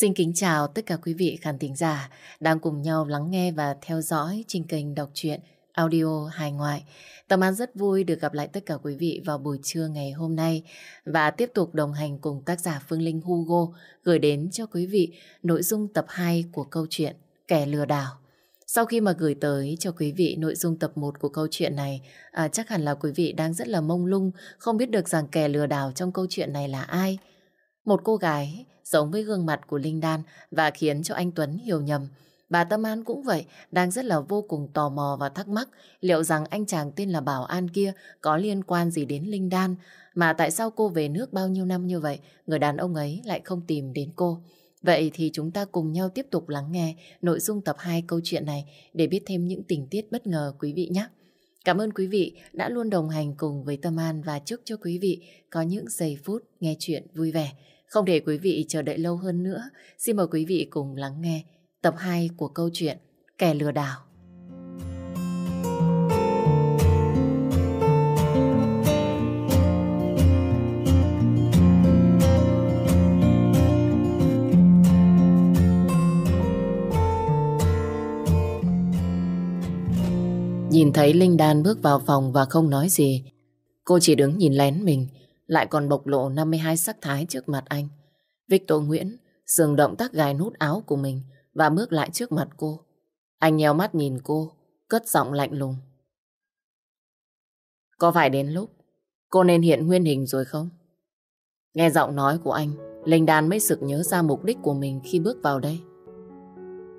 Xin kính chào tất cả quý vị khán thính giả đang cùng nhau lắng nghe và theo dõi trên kênh đọc truyện audio hài ngoại. Tâm An rất vui được gặp lại tất cả quý vị vào buổi trưa ngày hôm nay và tiếp tục đồng hành cùng tác giả Phương Linh Hugo gửi đến cho quý vị nội dung tập 2 của câu chuyện Kẻ lừa đảo. Sau khi mà gửi tới cho quý vị nội dung tập 1 của câu chuyện này, à, chắc hẳn là quý vị đang rất là mông lung, không biết được rằng kẻ lừa đảo trong câu chuyện này là ai. Một cô gái giống với gương mặt của Linh Đan và khiến cho anh Tuấn hiểu nhầm. Bà Tâm An cũng vậy, đang rất là vô cùng tò mò và thắc mắc liệu rằng anh chàng tên là Bảo An kia có liên quan gì đến Linh Đan, mà tại sao cô về nước bao nhiêu năm như vậy, người đàn ông ấy lại không tìm đến cô. Vậy thì chúng ta cùng nhau tiếp tục lắng nghe nội dung tập 2 câu chuyện này để biết thêm những tình tiết bất ngờ quý vị nhé. Cảm ơn quý vị đã luôn đồng hành cùng với Tâm An và chúc cho quý vị có những giây phút nghe chuyện vui vẻ. Không để quý vị chờ đợi lâu hơn nữa, xin mời quý vị cùng lắng nghe tập 2 của câu chuyện Kẻ lừa đảo. Nhìn thấy Linh Đan bước vào phòng và không nói gì. Cô chỉ đứng nhìn lén mình, lại còn bộc lộ 52 sắc thái trước mặt anh. Victor Nguyễn dừng động tác gài nút áo của mình và bước lại trước mặt cô. Anh nheo mắt nhìn cô, cất giọng lạnh lùng. Có phải đến lúc cô nên hiện nguyên hình rồi không? Nghe giọng nói của anh, Linh Đan mới sực nhớ ra mục đích của mình khi bước vào đây.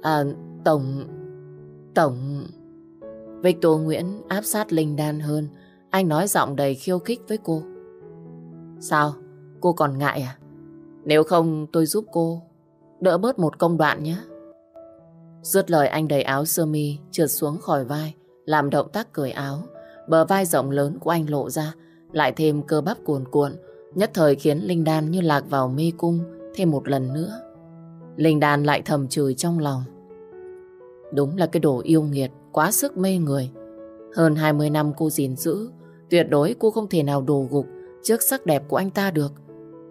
À, Tổng... Tổng... Victor Nguyễn áp sát Linh Đan hơn. Anh nói giọng đầy khiêu khích với cô. Sao? Cô còn ngại à? Nếu không tôi giúp cô đỡ bớt một công đoạn nhé. Dứt lời anh đẩy áo sơ mi trượt xuống khỏi vai, làm động tác cởi áo. Bờ vai rộng lớn của anh lộ ra, lại thêm cơ bắp cuồn cuộn, nhất thời khiến Linh Đan như lạc vào mê cung thêm một lần nữa. Linh Đan lại thầm chửi trong lòng. Đúng là cái đồ yêu nghiệt, quá sức mê người. Hơn 20 năm cô gìn giữ, tuyệt đối cô không thể nào đồ gục trước sắc đẹp của anh ta được.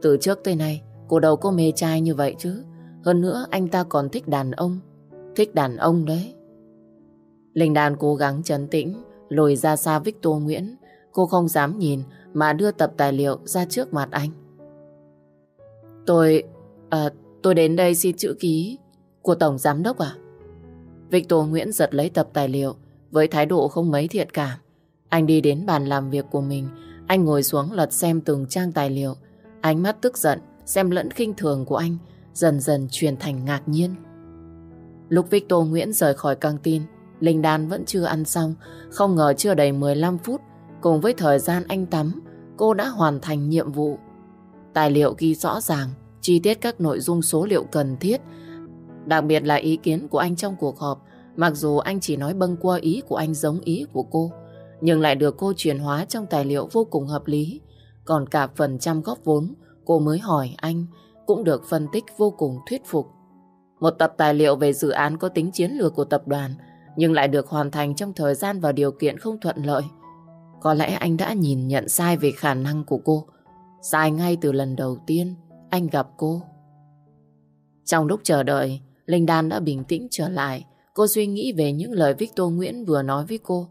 Từ trước tới nay, cô đâu có mê trai như vậy chứ. Hơn nữa, anh ta còn thích đàn ông. Thích đàn ông đấy. Linh Đan cố gắng trấn tĩnh, lùi ra xa Victor Nguyễn. Cô không dám nhìn mà đưa tập tài liệu ra trước mặt anh. Tôi... À, tôi đến đây xin chữ ký của Tổng Giám Đốc à? Victor Nguyễn giật lấy tập tài liệu với thái độ không mấy thiện cảm. Anh đi đến bàn làm việc của mình, anh ngồi xuống lật xem từng trang tài liệu. Ánh mắt tức giận, xem lẫn khinh thường của anh dần dần truyền thành ngạc nhiên. Lúc Victor Nguyễn rời khỏi căng tin, Linh Đan vẫn chưa ăn xong, không ngờ chưa đầy 15 phút, cùng với thời gian anh tắm, cô đã hoàn thành nhiệm vụ. Tài liệu ghi rõ ràng, chi tiết các nội dung số liệu cần thiết, đặc biệt là ý kiến của anh trong cuộc họp, mặc dù anh chỉ nói bâng qua ý của anh giống ý của cô, nhưng lại được cô chuyển hóa trong tài liệu vô cùng hợp lý. Còn cả phần trăm góp vốn, cô mới hỏi anh, cũng được phân tích vô cùng thuyết phục. Một tập tài liệu về dự án có tính chiến lược của tập đoàn, nhưng lại được hoàn thành trong thời gian và điều kiện không thuận lợi. Có lẽ anh đã nhìn nhận sai về khả năng của cô, sai ngay từ lần đầu tiên anh gặp cô. Trong lúc chờ đợi, Linh Đan đã bình tĩnh trở lại. Cô suy nghĩ về những lời Victor Nguyễn vừa nói với cô.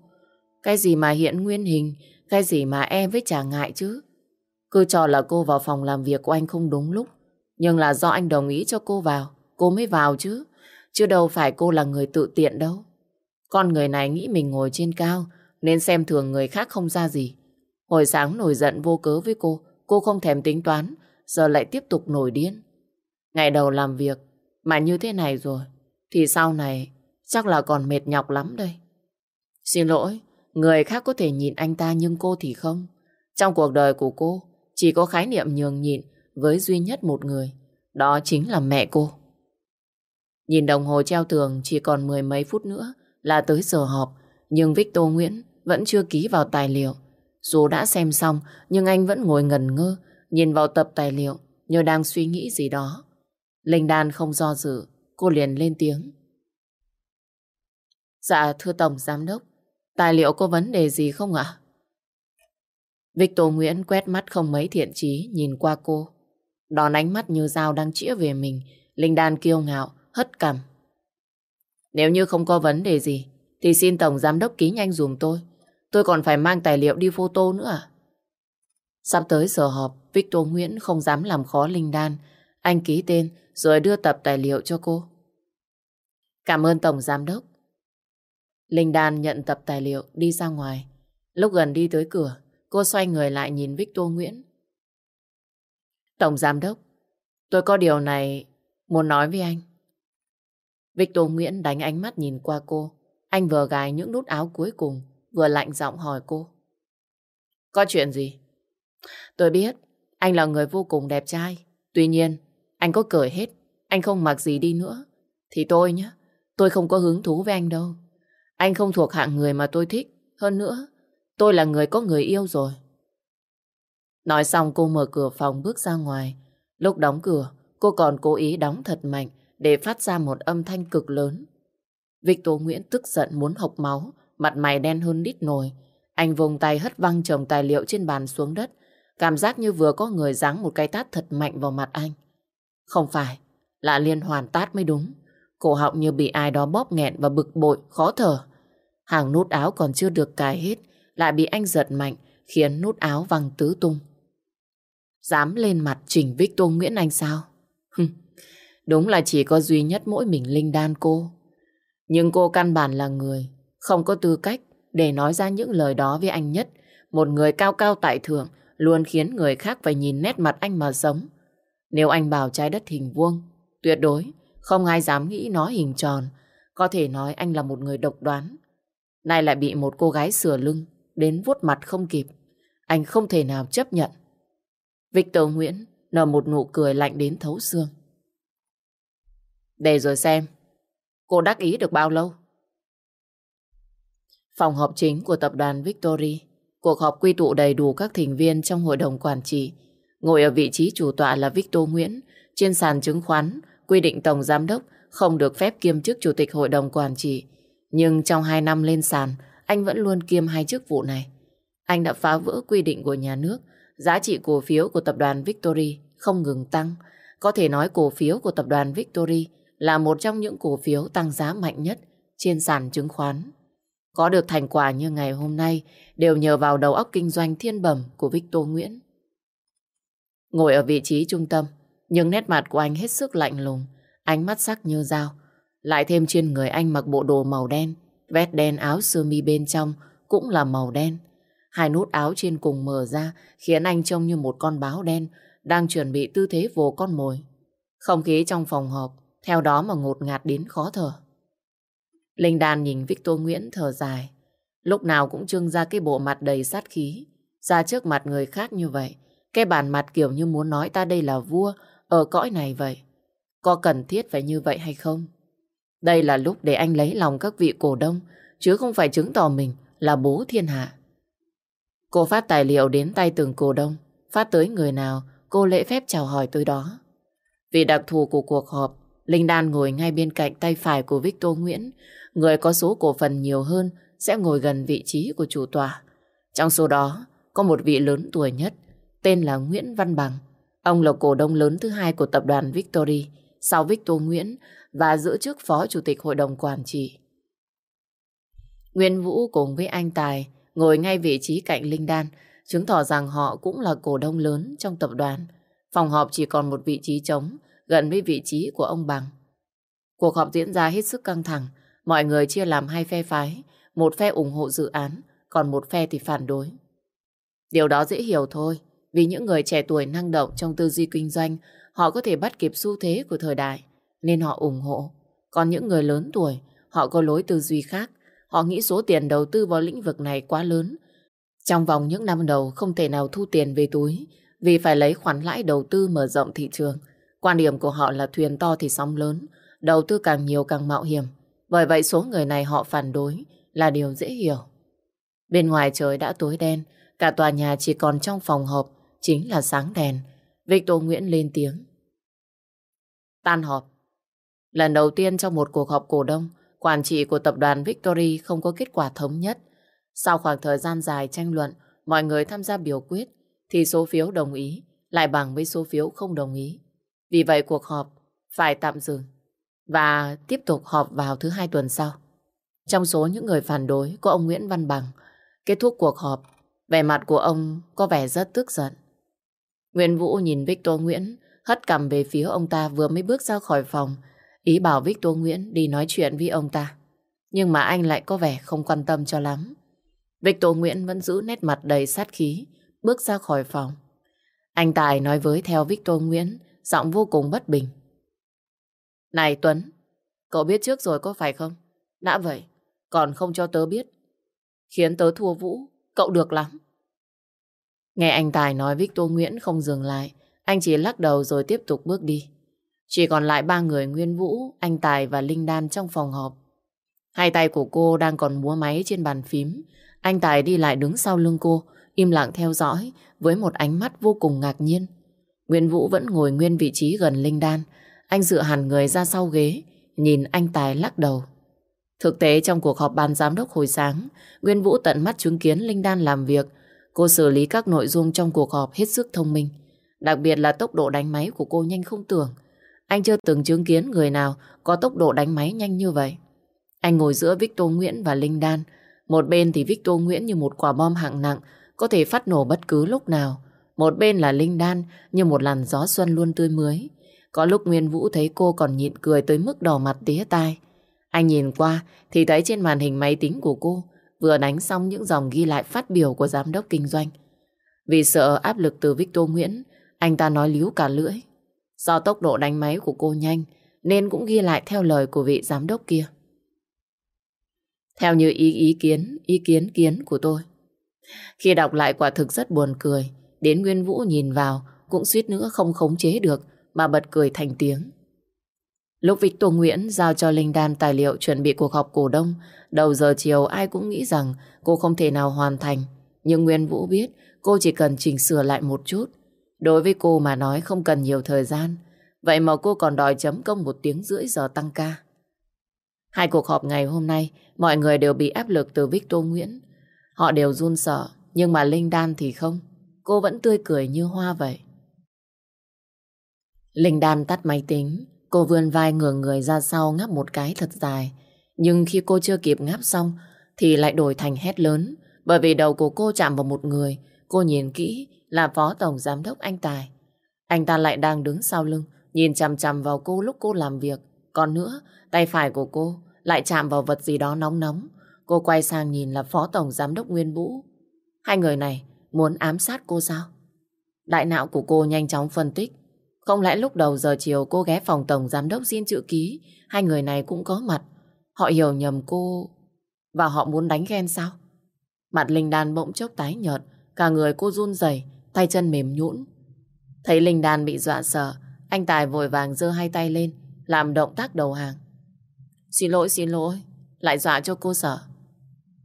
Cái gì mà hiện nguyên hình, cái gì mà em với chả ngại chứ. Cứ cho là cô vào phòng làm việc của anh không đúng lúc. Nhưng là do anh đồng ý cho cô vào, cô mới vào chứ. Chứ đâu phải cô là người tự tiện đâu. Con người này nghĩ mình ngồi trên cao, nên xem thường người khác không ra gì. Hồi sáng nổi giận vô cớ với cô, cô không thèm tính toán, giờ lại tiếp tục nổi điên. Ngày đầu làm việc, mà như thế này rồi, thì sau này chắc là còn mệt nhọc lắm đây. Xin lỗi, người khác có thể nhìn anh ta nhưng cô thì không. Trong cuộc đời của cô, chỉ có khái niệm nhường nhịn với duy nhất một người, đó chính là mẹ cô. Nhìn đồng hồ treo tường chỉ còn mười mấy phút nữa là tới giờ họp, nhưng Victor Nguyễn vẫn chưa ký vào tài liệu. Dù đã xem xong, nhưng anh vẫn ngồi ngần ngơ, nhìn vào tập tài liệu, như đang suy nghĩ gì đó. Linh Đan không do dự, cô liền lên tiếng. Dạ, thưa Tổng Giám Đốc, tài liệu có vấn đề gì không ạ? Victor Nguyễn quét mắt không mấy thiện chí nhìn qua cô. Đòn ánh mắt như dao đang chĩa về mình, Linh Đan kiêu ngạo, hất cằm. Nếu như không có vấn đề gì, thì xin Tổng Giám Đốc ký nhanh dùm tôi. Tôi còn phải mang tài liệu đi photo nữa à? Sắp tới giờ họp, Victor Nguyễn không dám làm khó Linh Đan. Anh ký tên rồi đưa tập tài liệu cho cô. Cảm ơn Tổng Giám Đốc. Linh Đan nhận tập tài liệu đi ra ngoài. Lúc gần đi tới cửa, cô xoay người lại nhìn Victor Nguyễn. Tổng Giám Đốc, tôi có điều này muốn nói với anh. Victor Nguyễn đánh ánh mắt nhìn qua cô. Anh vừa gài những nút áo cuối cùng, vừa lạnh giọng hỏi cô. Có chuyện gì? Tôi biết, anh là người vô cùng đẹp trai. Tuy nhiên, anh có cởi hết, anh không mặc gì đi nữa. Thì tôi nhé, tôi không có hứng thú với anh đâu. Anh không thuộc hạng người mà tôi thích. Hơn nữa, tôi là người có người yêu rồi. Nói xong cô mở cửa phòng bước ra ngoài. Lúc đóng cửa, cô còn cố ý đóng thật mạnh để phát ra một âm thanh cực lớn. Victor Nguyễn tức giận muốn hộc máu, mặt mày đen hơn đít nồi. Anh vùng tay hất văng chồng tài liệu trên bàn xuống đất, cảm giác như vừa có người giáng một cái tát thật mạnh vào mặt anh. Không phải, là liên hoàn tát mới đúng. Cổ họng như bị ai đó bóp nghẹn và bực bội, khó thở. Hàng nút áo còn chưa được cài hết, lại bị anh giật mạnh, khiến nút áo văng tứ tung. Dám lên mặt chỉnh Victor Nguyễn Anh sao? Đúng là chỉ có duy nhất mỗi mình Linh Đan cô. Nhưng cô căn bản là người, không có tư cách để nói ra những lời đó với anh nhất. Một người cao cao tại thượng luôn khiến người khác phải nhìn nét mặt anh mà sống. Nếu anh bảo trái đất hình vuông, tuyệt đối không ai dám nghĩ nó hình tròn. Có thể nói anh là một người độc đoán. Nay lại bị một cô gái sửa lưng, đến vuốt mặt không kịp. Anh không thể nào chấp nhận. Victor Nguyễn nở một nụ cười lạnh đến thấu xương. Để rồi xem, cô đắc ý được bao lâu? Phòng họp chính của tập đoàn Victory. Cuộc họp quy tụ đầy đủ các thành viên trong hội đồng quản trị. Ngồi ở vị trí chủ tọa là Victor Nguyễn. Trên sàn chứng khoán, quy định tổng giám đốc không được phép kiêm chức chủ tịch hội đồng quản trị. Nhưng trong hai năm lên sàn, anh vẫn luôn kiêm hai chức vụ này. Anh đã phá vỡ quy định của nhà nước. Giá trị cổ phiếu của tập đoàn Victory không ngừng tăng. Có thể nói cổ phiếu của tập đoàn Victory là một trong những cổ phiếu tăng giá mạnh nhất trên sàn chứng khoán. Có được thành quả như ngày hôm nay đều nhờ vào đầu óc kinh doanh thiên bẩm của Victor Nguyễn. Ngồi ở vị trí trung tâm, nhưng nét mặt của anh hết sức lạnh lùng, ánh mắt sắc như dao. Lại thêm trên người anh mặc bộ đồ màu đen, vest đen áo sơ mi bên trong cũng là màu đen. Hai nút áo trên cùng mở ra khiến anh trông như một con báo đen đang chuẩn bị tư thế vồ con mồi. Không khí trong phòng họp theo đó mà ngột ngạt đến khó thở. Linh Đan nhìn Victor Nguyễn thở dài. Lúc nào cũng trưng ra cái bộ mặt đầy sát khí. Ra trước mặt người khác như vậy. Cái bản mặt kiểu như muốn nói ta đây là vua ở cõi này vậy. Có cần thiết phải như vậy hay không? Đây là lúc để anh lấy lòng các vị cổ đông, chứ không phải chứng tỏ mình là bố thiên hạ. Cô phát tài liệu đến tay từng cổ đông, phát tới người nào, cô lễ phép chào hỏi tới đó. Vì đặc thù của cuộc họp, Linh Đan ngồi ngay bên cạnh tay phải của Victor Nguyễn. Người có số cổ phần nhiều hơn sẽ ngồi gần vị trí của chủ tòa. Trong số đó, có một vị lớn tuổi nhất, tên là Nguyễn Văn Bằng. Ông là cổ đông lớn thứ hai của tập đoàn Victory, sau Victor Nguyễn và giữ chức phó chủ tịch hội đồng quản trị. Nguyên Vũ cùng với anh Tài ngồi ngay vị trí cạnh Linh Đan, chứng tỏ rằng họ cũng là cổ đông lớn trong tập đoàn. Phòng họp chỉ còn một vị trí trống, gần với vị trí của ông Bằng. Cuộc họp diễn ra hết sức căng thẳng, mọi người chia làm hai phe phái, một phe ủng hộ dự án, còn một phe thì phản đối. Điều đó dễ hiểu thôi, vì những người trẻ tuổi năng động trong tư duy kinh doanh, họ có thể bắt kịp xu thế của thời đại, nên họ ủng hộ. Còn những người lớn tuổi, họ có lối tư duy khác, họ nghĩ số tiền đầu tư vào lĩnh vực này quá lớn. Trong vòng những năm đầu không thể nào thu tiền về túi, vì phải lấy khoản lãi đầu tư mở rộng thị trường, Quan điểm của họ là thuyền to thì sóng lớn, đầu tư càng nhiều càng mạo hiểm. Bởi vậy số người này họ phản đối là điều dễ hiểu. Bên ngoài trời đã tối đen, cả tòa nhà chỉ còn trong phòng họp, chính là sáng đèn. Victor Nguyễn lên tiếng. Tan họp. Lần đầu tiên trong một cuộc họp cổ đông, quản trị của tập đoàn Victory không có kết quả thống nhất. Sau khoảng thời gian dài tranh luận, mọi người tham gia biểu quyết, thì số phiếu đồng ý lại bằng với số phiếu không đồng ý. Vì vậy cuộc họp phải tạm dừng và tiếp tục họp vào thứ hai tuần sau. Trong số những người phản đối có ông Nguyễn Văn Bằng. Kết thúc cuộc họp, vẻ mặt của ông có vẻ rất tức giận. Nguyễn Vũ nhìn Victor Nguyễn hất cầm về phía ông ta vừa mới bước ra khỏi phòng, ý bảo Victor Nguyễn đi nói chuyện với ông ta. Nhưng mà anh lại có vẻ không quan tâm cho lắm. Victor Nguyễn vẫn giữ nét mặt đầy sát khí, bước ra khỏi phòng. Anh Tài nói với theo Victor Nguyễn, giọng vô cùng bất bình. Này Tuấn, cậu biết trước rồi có phải không? Đã vậy, còn không cho tớ biết. Khiến tớ thua Vũ, cậu được lắm. Nghe anh Tài nói Victor Nguyễn không dừng lại, anh chỉ lắc đầu rồi tiếp tục bước đi. Chỉ còn lại ba người Nguyên Vũ, anh Tài và Linh Đan trong phòng họp. Hai tay của cô đang còn múa máy trên bàn phím. Anh Tài đi lại đứng sau lưng cô, im lặng theo dõi với một ánh mắt vô cùng ngạc nhiên. Nguyên Vũ vẫn ngồi nguyên vị trí gần Linh Đan. Anh dựa hẳn người ra sau ghế, nhìn anh Tài lắc đầu. Thực tế trong cuộc họp ban giám đốc hồi sáng, Nguyên Vũ tận mắt chứng kiến Linh Đan làm việc. Cô xử lý các nội dung trong cuộc họp hết sức thông minh. Đặc biệt là tốc độ đánh máy của cô nhanh không tưởng. Anh chưa từng chứng kiến người nào có tốc độ đánh máy nhanh như vậy. Anh ngồi giữa Victor Nguyễn và Linh Đan. Một bên thì Victor Nguyễn như một quả bom hạng nặng, có thể phát nổ bất cứ lúc nào. Một bên là Linh Đan như một làn gió xuân luôn tươi mới. Có lúc Nguyên Vũ thấy cô còn nhịn cười tới mức đỏ mặt tía tai. Anh nhìn qua thì thấy trên màn hình máy tính của cô vừa đánh xong những dòng ghi lại phát biểu của giám đốc kinh doanh. Vì sợ áp lực từ Victor Nguyễn, anh ta nói líu cả lưỡi. Do tốc độ đánh máy của cô nhanh, nên cũng ghi lại theo lời của vị giám đốc kia. Theo như ý ý kiến, ý kiến kiến của tôi. Khi đọc lại quả thực rất buồn cười, đến Nguyên Vũ nhìn vào cũng suýt nữa không khống chế được mà bật cười thành tiếng. Lúc Victor Nguyễn giao cho Linh Đan tài liệu chuẩn bị cuộc họp cổ đông, đầu giờ chiều ai cũng nghĩ rằng cô không thể nào hoàn thành. Nhưng Nguyên Vũ biết cô chỉ cần chỉnh sửa lại một chút. Đối với cô mà nói không cần nhiều thời gian. Vậy mà cô còn đòi chấm công một tiếng rưỡi giờ tăng ca. Hai cuộc họp ngày hôm nay, mọi người đều bị áp lực từ Victor Nguyễn. Họ đều run sợ, nhưng mà Linh Đan thì không. Cô vẫn tươi cười như hoa vậy. Linh Đan tắt máy tính, cô vươn vai ngửa người ra sau ngáp một cái thật dài. Nhưng khi cô chưa kịp ngáp xong, thì lại đổi thành hét lớn. Bởi vì đầu của cô chạm vào một người, cô nhìn kỹ là Phó Tổng Giám đốc anh Tài. Anh ta lại đang đứng sau lưng, nhìn chằm chằm vào cô lúc cô làm việc. Còn nữa, tay phải của cô lại chạm vào vật gì đó nóng nóng. Cô quay sang nhìn là Phó Tổng Giám đốc Nguyên Vũ. Hai người này muốn ám sát cô sao? Đại não của cô nhanh chóng phân tích. Không lẽ lúc đầu giờ chiều cô ghé phòng Tổng Giám đốc xin chữ ký, hai người này cũng có mặt. Họ hiểu nhầm cô và họ muốn đánh ghen sao? Mặt Linh Đan bỗng chốc tái nhợt, cả người cô run rẩy, tay chân mềm nhũn. Thấy Linh Đan bị dọa sợ, anh Tài vội vàng giơ hai tay lên, làm động tác đầu hàng. Xin lỗi, xin lỗi, lại dọa cho cô sợ.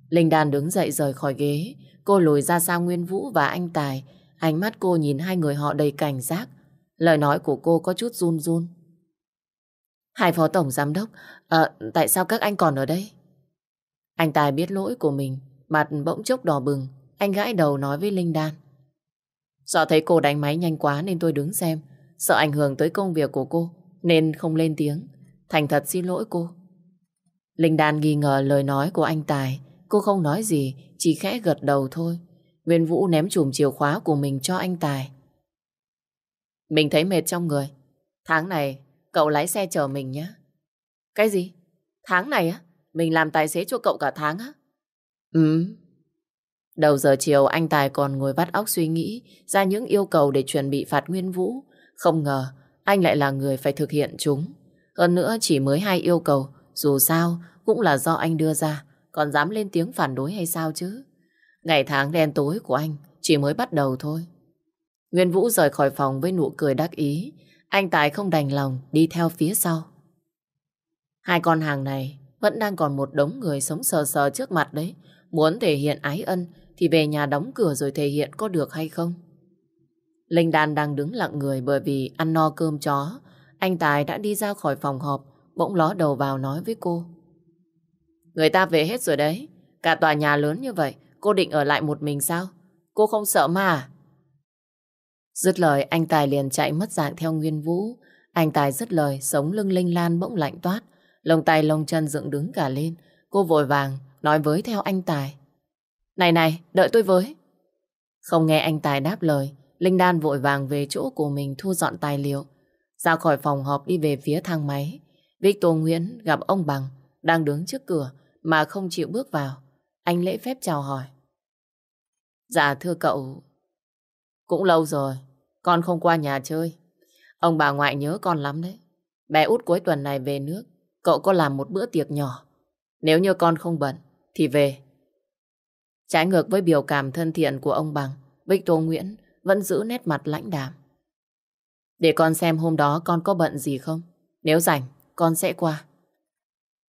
Linh Đan đứng dậy rời khỏi ghế, cô lùi ra sau Nguyên Vũ và anh Tài, ánh mắt cô nhìn hai người họ đầy cảnh giác. Lời nói của cô có chút run run. Hai phó tổng giám đốc, à, tại sao các anh còn ở đây? Anh Tài biết lỗi của mình, mặt bỗng chốc đỏ bừng, anh gãi đầu nói với Linh Đan. Do thấy cô đánh máy nhanh quá nên tôi đứng xem, sợ ảnh hưởng tới công việc của cô, nên không lên tiếng. Thành thật xin lỗi cô. Linh Đan nghi ngờ lời nói của anh Tài, cô không nói gì, chỉ khẽ gật đầu thôi. Nguyên Vũ ném chùm chìa khóa của mình cho anh Tài. Mình thấy mệt trong người. Tháng này, cậu lái xe chở mình nhé. Cái gì? Tháng này á? Mình làm tài xế cho cậu cả tháng á? Ừ. Đầu giờ chiều anh Tài còn ngồi vắt óc suy nghĩ ra những yêu cầu để chuẩn bị phạt Nguyên Vũ. Không ngờ anh lại là người phải thực hiện chúng. Hơn nữa chỉ mới hai yêu cầu, dù sao cũng là do anh đưa ra, còn dám lên tiếng phản đối hay sao chứ? Ngày tháng đen tối của anh chỉ mới bắt đầu thôi. Nguyên Vũ rời khỏi phòng với nụ cười đắc ý. Anh Tài không đành lòng đi theo phía sau. Hai con hàng này vẫn đang còn một đống người sống sờ sờ trước mặt đấy. Muốn thể hiện ái ân thì về nhà đóng cửa rồi thể hiện có được hay không? Linh Đan đang đứng lặng người bởi vì ăn no cơm chó. Anh Tài đã đi ra khỏi phòng họp, bỗng ló đầu vào nói với cô. Người ta về hết rồi đấy. Cả tòa nhà lớn như vậy, cô định ở lại một mình sao? Cô không sợ mà Dứt lời anh Tài liền chạy mất dạng theo Nguyên Vũ. Anh Tài dứt lời, sống lưng linh lan bỗng lạnh toát. Lông tay lông chân dựng đứng cả lên. Cô vội vàng nói với theo anh Tài. Này này, đợi tôi với. Không nghe anh Tài đáp lời, Linh Đan vội vàng về chỗ của mình thu dọn tài liệu. Ra khỏi phòng họp đi về phía thang máy. Victor Nguyễn gặp ông Bằng đang đứng trước cửa mà không chịu bước vào. Anh lễ phép chào hỏi. Dạ thưa cậu, cũng lâu rồi, con không qua nhà chơi. Ông bà ngoại nhớ con lắm đấy. Bé út cuối tuần này về nước, cậu có làm một bữa tiệc nhỏ. Nếu như con không bận, thì về. Trái ngược với biểu cảm thân thiện của ông Bằng, Victor Nguyễn vẫn giữ nét mặt lãnh đạm. Để con xem hôm đó con có bận gì không. Nếu rảnh, con sẽ qua.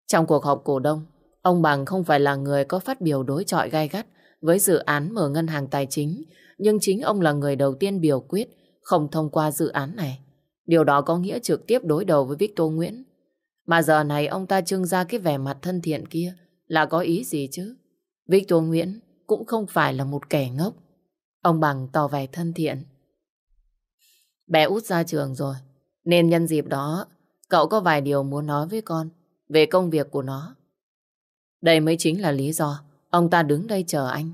Trong cuộc họp cổ đông, ông Bằng không phải là người có phát biểu đối chọi gai gắt với dự án mở ngân hàng tài chính, nhưng chính ông là người đầu tiên biểu quyết không thông qua dự án này. Điều đó có nghĩa trực tiếp đối đầu với Victor Nguyễn. Mà giờ này ông ta trưng ra cái vẻ mặt thân thiện kia là có ý gì chứ? Victor Nguyễn cũng không phải là một kẻ ngốc. Ông Bằng tỏ vẻ thân thiện. Bé út ra trường rồi, nên nhân dịp đó cậu có vài điều muốn nói với con về công việc của nó. Đây mới chính là lý do ông ta đứng đây chờ anh.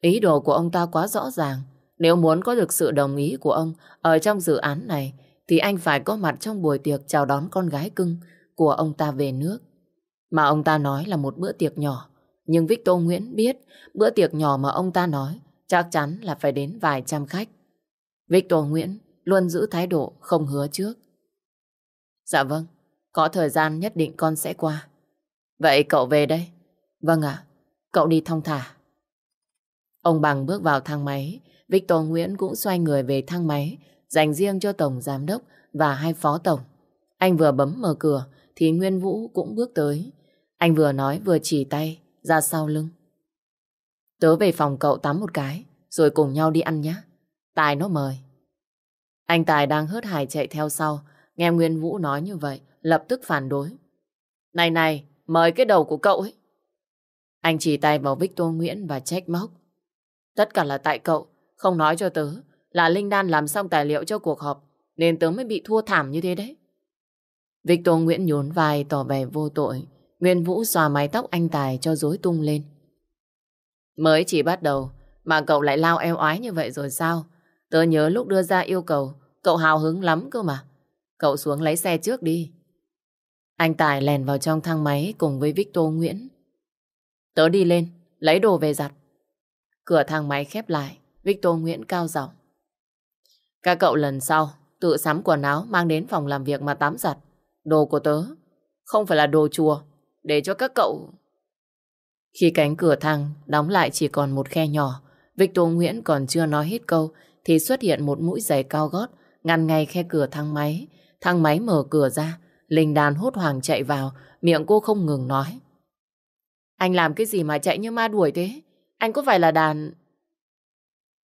Ý đồ của ông ta quá rõ ràng. Nếu muốn có được sự đồng ý của ông ở trong dự án này thì anh phải có mặt trong buổi tiệc chào đón con gái cưng của ông ta về nước. Mà ông ta nói là một bữa tiệc nhỏ. Nhưng Victor Nguyễn biết bữa tiệc nhỏ mà ông ta nói chắc chắn là phải đến vài trăm khách. Victor Nguyễn luôn giữ thái độ không hứa trước. Dạ vâng, có thời gian nhất định con sẽ qua. Vậy cậu về đây. Vâng ạ, cậu đi thong thả. Ông Bằng bước vào thang máy, Victor Nguyễn cũng xoay người về thang máy, dành riêng cho Tổng Giám Đốc và hai Phó Tổng. Anh vừa bấm mở cửa, thì Nguyên Vũ cũng bước tới. Anh vừa nói vừa chỉ tay ra sau lưng. Tớ về phòng cậu tắm một cái, rồi cùng nhau đi ăn nhé. Tài nó mời. Anh Tài đang hớt hải chạy theo sau, nghe Nguyên Vũ nói như vậy, lập tức phản đối. Này này, mời cái đầu của cậu ấy. Anh chỉ tay vào Victor Nguyễn và trách móc. Tất cả là tại cậu, không nói cho tớ là Linh Đan làm xong tài liệu cho cuộc họp, nên tớ mới bị thua thảm như thế đấy. Victor Nguyễn nhún vai tỏ vẻ vô tội. Nguyên Vũ xòa mái tóc anh Tài cho rối tung lên. Mới chỉ bắt đầu mà cậu lại lao eo oái như vậy rồi sao? Tớ nhớ lúc đưa ra yêu cầu, cậu hào hứng lắm cơ mà. Cậu xuống lấy xe trước đi. Anh Tài lèn vào trong thang máy cùng với Victor Nguyễn. Tớ đi lên, lấy đồ về giặt. Cửa thang máy khép lại, Victor Nguyễn cao giọng. Các cậu lần sau tự sắm quần áo mang đến phòng làm việc mà tắm giặt. Đồ của tớ không phải là đồ chùa để cho các cậu... Khi cánh cửa thang đóng lại chỉ còn một khe nhỏ, Victor Nguyễn còn chưa nói hết câu thì xuất hiện một mũi giày cao gót ngăn ngay khe cửa thang máy. Thang máy mở cửa ra, Linh Đàn hốt hoảng chạy vào, miệng cô không ngừng nói. Anh làm cái gì mà chạy như ma đuổi thế? Anh có phải là đàn...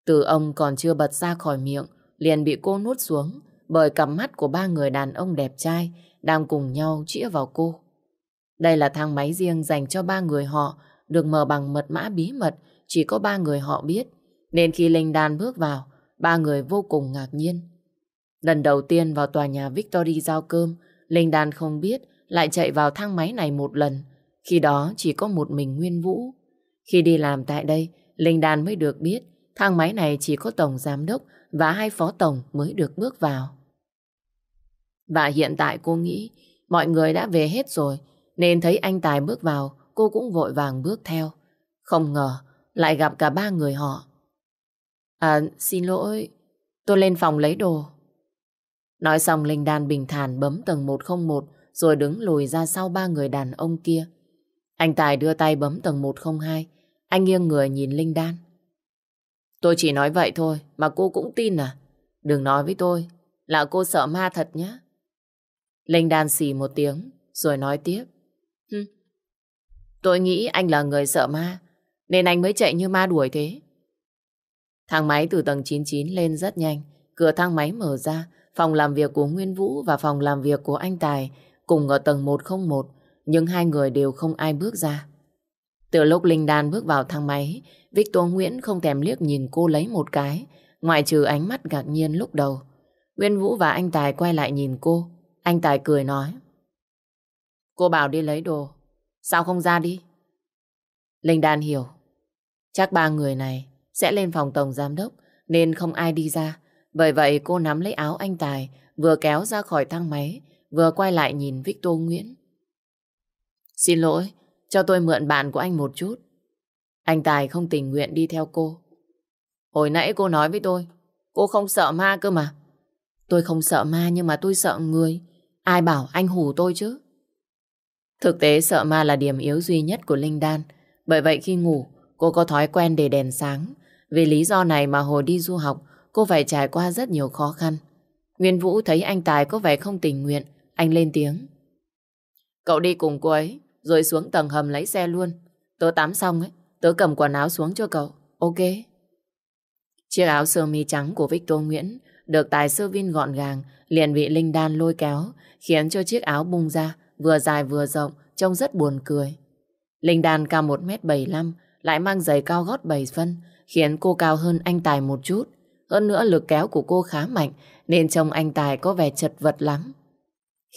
Từ ông còn chưa bật ra khỏi miệng, liền bị cô nuốt xuống bởi cặp mắt của ba người đàn ông đẹp trai đang cùng nhau chĩa vào cô. Đây là thang máy riêng dành cho ba người họ, được mở bằng mật mã bí mật, chỉ có ba người họ biết. Nên khi Linh Đan bước vào, ba người vô cùng ngạc nhiên. Lần đầu tiên vào tòa nhà Victory giao cơm, Linh Đan không biết lại chạy vào thang máy này một lần. Khi đó chỉ có một mình Nguyên Vũ. Khi đi làm tại đây, Linh Đan mới được biết thang máy này chỉ có tổng giám đốc và hai phó tổng mới được bước vào. Và hiện tại cô nghĩ mọi người đã về hết rồi, nên thấy anh Tài bước vào, cô cũng vội vàng bước theo. Không ngờ, lại gặp cả ba người họ. À, xin lỗi, tôi lên phòng lấy đồ. Nói xong Linh Đan bình thản bấm tầng 101 rồi đứng lùi ra sau ba người đàn ông kia. Anh Tài đưa tay bấm tầng 102. Anh nghiêng người nhìn Linh Đan. Tôi chỉ nói vậy thôi mà cô cũng tin à? Đừng nói với tôi là cô sợ ma thật nhé. Linh Đan xì một tiếng rồi nói tiếp. Ừ. Tôi nghĩ anh là người sợ ma nên anh mới chạy như ma đuổi thế. Thang máy từ tầng 99 lên rất nhanh. Cửa thang máy mở ra Phòng làm việc của Nguyên Vũ và phòng làm việc của anh Tài cùng ở tầng 101, nhưng hai người đều không ai bước ra. Từ lúc Linh Đan bước vào thang máy, Victor Nguyễn không thèm liếc nhìn cô lấy một cái, ngoại trừ ánh mắt ngạc nhiên lúc đầu. Nguyên Vũ và anh Tài quay lại nhìn cô, anh Tài cười nói. Cô bảo đi lấy đồ, sao không ra đi? Linh Đan hiểu, chắc ba người này sẽ lên phòng tổng giám đốc nên không ai đi ra. Bởi vậy cô nắm lấy áo anh Tài, vừa kéo ra khỏi thang máy, vừa quay lại nhìn Victor Nguyễn. Xin lỗi, cho tôi mượn bạn của anh một chút. Anh Tài không tình nguyện đi theo cô. Hồi nãy cô nói với tôi, cô không sợ ma cơ mà. Tôi không sợ ma nhưng mà tôi sợ người. Ai bảo anh hù tôi chứ? Thực tế sợ ma là điểm yếu duy nhất của Linh Đan. Bởi vậy khi ngủ, cô có thói quen để đèn sáng. Vì lý do này mà hồi đi du học, cô phải trải qua rất nhiều khó khăn. Nguyên Vũ thấy anh Tài có vẻ không tình nguyện, anh lên tiếng. Cậu đi cùng cô ấy, rồi xuống tầng hầm lấy xe luôn. Tớ tắm xong ấy, tớ cầm quần áo xuống cho cậu. Ok. Chiếc áo sơ mi trắng của Victor Nguyễn được tài sơ vin gọn gàng, liền bị Linh Đan lôi kéo, khiến cho chiếc áo bung ra, vừa dài vừa rộng, trông rất buồn cười. Linh Đan cao 1m75, lại mang giày cao gót 7 phân, khiến cô cao hơn anh Tài một chút. Hơn nữa lực kéo của cô khá mạnh, nên trông anh Tài có vẻ chật vật lắm.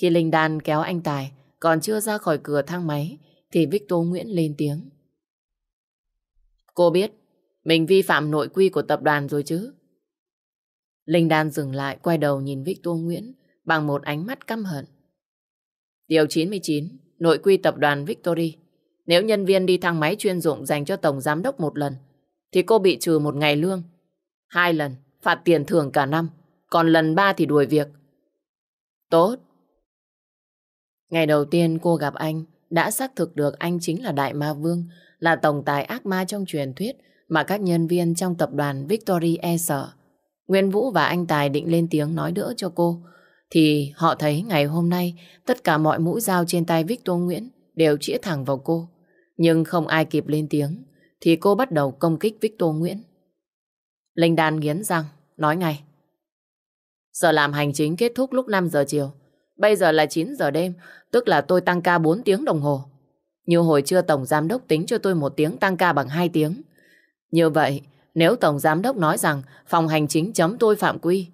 Khi Linh Đan kéo anh Tài, còn chưa ra khỏi cửa thang máy, thì Victor Nguyễn lên tiếng. Cô biết, mình vi phạm nội quy của tập đoàn rồi chứ? Linh Đan dừng lại, quay đầu nhìn Victor Nguyễn bằng một ánh mắt căm hận. Điều 99, nội quy tập đoàn Victory. Nếu nhân viên đi thang máy chuyên dụng dành cho tổng giám đốc một lần, thì cô bị trừ một ngày lương. Hai lần, phạt tiền thưởng cả năm. Còn lần ba thì đuổi việc. Tốt. Ngày đầu tiên cô gặp anh, đã xác thực được anh chính là Đại Ma Vương, là tổng tài ác ma trong truyền thuyết mà các nhân viên trong tập đoàn Victory e sợ. Nguyên Vũ và anh Tài định lên tiếng nói đỡ cho cô, thì họ thấy ngày hôm nay tất cả mọi mũi dao trên tay Victor Nguyễn đều chĩa thẳng vào cô. Nhưng không ai kịp lên tiếng, thì cô bắt đầu công kích Victor Nguyễn. Linh Đan nghiến răng, nói ngay. Giờ làm hành chính kết thúc lúc 5 giờ chiều. Bây giờ là 9 giờ đêm, tức là tôi tăng ca 4 tiếng đồng hồ. Như hồi trưa Tổng Giám Đốc tính cho tôi một tiếng tăng ca bằng 2 tiếng. Như vậy, nếu Tổng Giám Đốc nói rằng phòng hành chính chấm tôi phạm quy,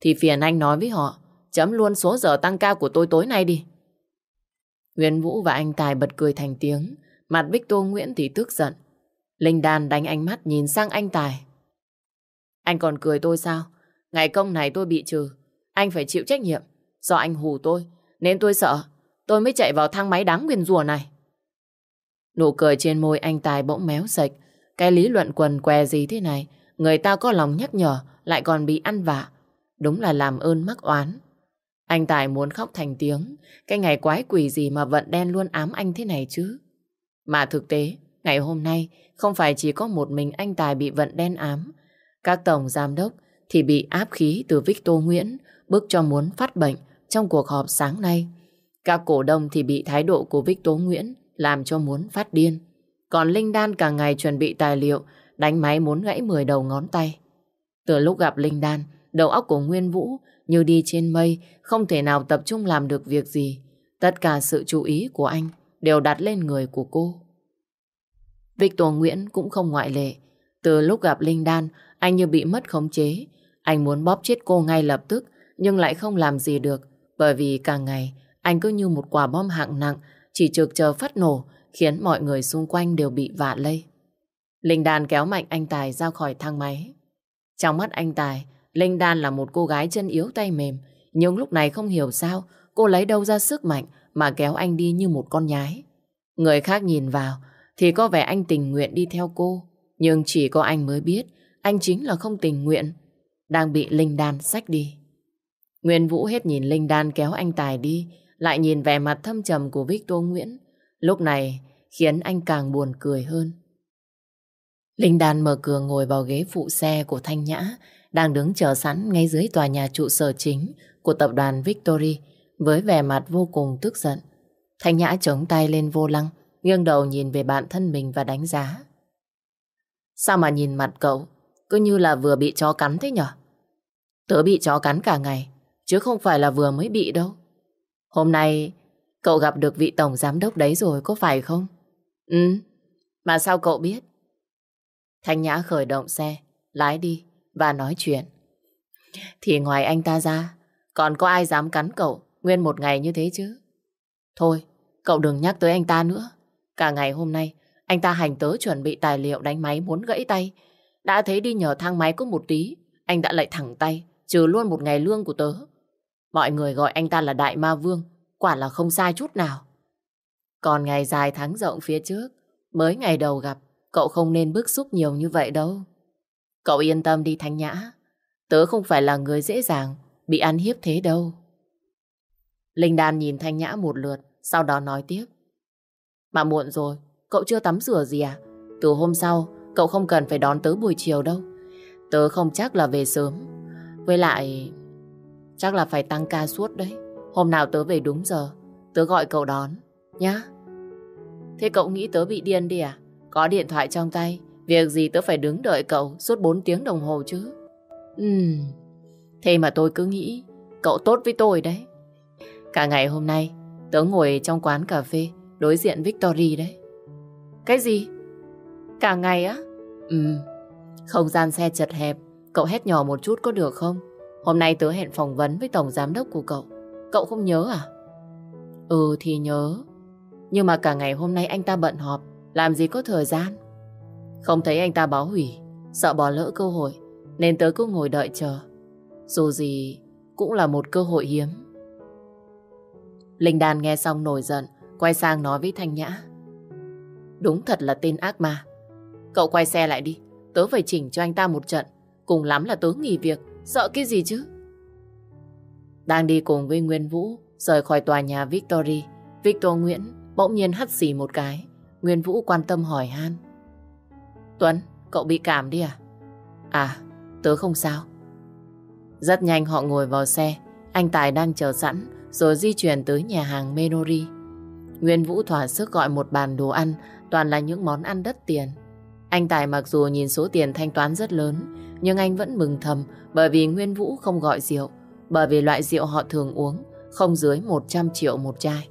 thì phiền anh nói với họ, chấm luôn số giờ tăng ca của tôi tối nay đi. Nguyễn Vũ và anh Tài bật cười thành tiếng, mặt Victor Nguyễn thì tức giận. Linh Đan đánh ánh mắt nhìn sang anh Tài. Anh còn cười tôi sao? Ngày công này tôi bị trừ. Anh phải chịu trách nhiệm. Do anh hù tôi, nên tôi sợ. Tôi mới chạy vào thang máy đáng nguyên rùa này. Nụ cười trên môi anh Tài bỗng méo sạch. Cái lý luận quần què gì thế này? Người ta có lòng nhắc nhở, lại còn bị ăn vạ. Đúng là làm ơn mắc oán. Anh Tài muốn khóc thành tiếng. Cái ngày quái quỷ gì mà vận đen luôn ám anh thế này chứ? Mà thực tế, ngày hôm nay không phải chỉ có một mình anh Tài bị vận đen ám. Các tổng giám đốc thì bị áp khí từ Victor Nguyễn bức cho muốn phát bệnh trong cuộc họp sáng nay. Các cổ đông thì bị thái độ của Victor Nguyễn làm cho muốn phát điên. Còn Linh Đan cả ngày chuẩn bị tài liệu, đánh máy muốn gãy 10 đầu ngón tay. Từ lúc gặp Linh Đan, đầu óc của Nguyên Vũ như đi trên mây, không thể nào tập trung làm được việc gì. Tất cả sự chú ý của anh đều đặt lên người của cô. Victor Nguyễn cũng không ngoại lệ. Từ lúc gặp Linh Đan, anh như bị mất khống chế. Anh muốn bóp chết cô ngay lập tức, nhưng lại không làm gì được. Bởi vì càng ngày, anh cứ như một quả bom hạng nặng, chỉ trực chờ phát nổ, khiến mọi người xung quanh đều bị vạ lây. Linh Đan kéo mạnh anh Tài ra khỏi thang máy. Trong mắt anh Tài, Linh Đan là một cô gái chân yếu tay mềm, nhưng lúc này không hiểu sao cô lấy đâu ra sức mạnh mà kéo anh đi như một con nhái. Người khác nhìn vào thì có vẻ anh tình nguyện đi theo cô, nhưng chỉ có anh mới biết anh chính là không tình nguyện, đang bị Linh Đan xách đi. Nguyên Vũ hết nhìn Linh Đan kéo anh Tài đi, lại nhìn vẻ mặt thâm trầm của Victor Nguyễn. Lúc này khiến anh càng buồn cười hơn. Linh Đan mở cửa ngồi vào ghế phụ xe của Thanh Nhã, đang đứng chờ sẵn ngay dưới tòa nhà trụ sở chính của tập đoàn Victory với vẻ mặt vô cùng tức giận. Thanh Nhã chống tay lên vô lăng, nghiêng đầu nhìn về bạn thân mình và đánh giá. Sao mà nhìn mặt cậu cứ như là vừa bị chó cắn thế nhở? Tớ bị chó cắn cả ngày, chứ không phải là vừa mới bị đâu. Hôm nay cậu gặp được vị tổng giám đốc đấy rồi có phải không? Ừ, mà sao cậu biết? Thanh Nhã khởi động xe, lái đi và nói chuyện. Thì ngoài anh ta ra, còn có ai dám cắn cậu nguyên một ngày như thế chứ. Thôi, cậu đừng nhắc tới anh ta nữa. Cả ngày hôm nay, anh ta hành tớ chuẩn bị tài liệu đánh máy muốn gãy tay. Đã thấy đi nhờ thang máy có một tí, anh đã lại thẳng tay, trừ luôn một ngày lương của tớ. Mọi người gọi anh ta là Đại Ma Vương, quả là không sai chút nào. Còn ngày dài tháng rộng phía trước, mới ngày đầu gặp, cậu không nên bức xúc nhiều như vậy đâu. Cậu yên tâm đi Thanh Nhã, tớ không phải là người dễ dàng bị ăn hiếp thế đâu. Linh Đan nhìn Thanh Nhã một lượt, sau đó nói tiếp. Mà muộn rồi, cậu chưa tắm rửa gì à? Từ hôm sau, cậu không cần phải đón tớ buổi chiều đâu. Tớ không chắc là về sớm. Với lại, chắc là phải tăng ca suốt đấy. Hôm nào tớ về đúng giờ, tớ gọi cậu đón, nhá. Thế cậu nghĩ tớ bị điên đi à? Có điện thoại trong tay, việc gì tớ phải đứng đợi cậu suốt 4 tiếng đồng hồ chứ? Ừm, thế mà tôi cứ nghĩ cậu tốt với tôi đấy. Cả ngày hôm nay, tớ ngồi trong quán cà phê đối diện Victory đấy. Cái gì? Cả ngày á? Ừm, không gian xe chật hẹp, cậu hét nhỏ một chút có được không? Hôm nay tớ hẹn phỏng vấn với tổng giám đốc của cậu. Cậu không nhớ à? Ừ thì nhớ. Nhưng mà cả ngày hôm nay anh ta bận họp, làm gì có thời gian. Không thấy anh ta báo hủy, sợ bỏ lỡ cơ hội, nên tớ cứ ngồi đợi chờ. Dù gì, cũng là một cơ hội hiếm. Linh Đan nghe xong nổi giận, quay sang nói với Thanh Nhã. Đúng thật là tên ác ma. Cậu quay xe lại đi, tớ phải chỉnh cho anh ta một trận. Cùng lắm là tớ nghỉ việc, sợ cái gì chứ? Đang đi cùng với Nguyên Vũ, rời khỏi tòa nhà Victory, Victor Nguyễn bỗng nhiên hắt xì một cái. Nguyên Vũ quan tâm hỏi han. Tuấn, cậu bị cảm đi à? À, tớ không sao. Rất nhanh họ ngồi vào xe, anh Tài đang chờ sẵn, rồi di chuyển tới nhà hàng Menori. Nguyên Vũ thỏa sức gọi một bàn đồ ăn, toàn là những món ăn đắt tiền. Anh Tài mặc dù nhìn số tiền thanh toán rất lớn, nhưng anh vẫn mừng thầm bởi vì Nguyên Vũ không gọi rượu, bởi vì loại rượu họ thường uống không dưới 100 triệu một chai.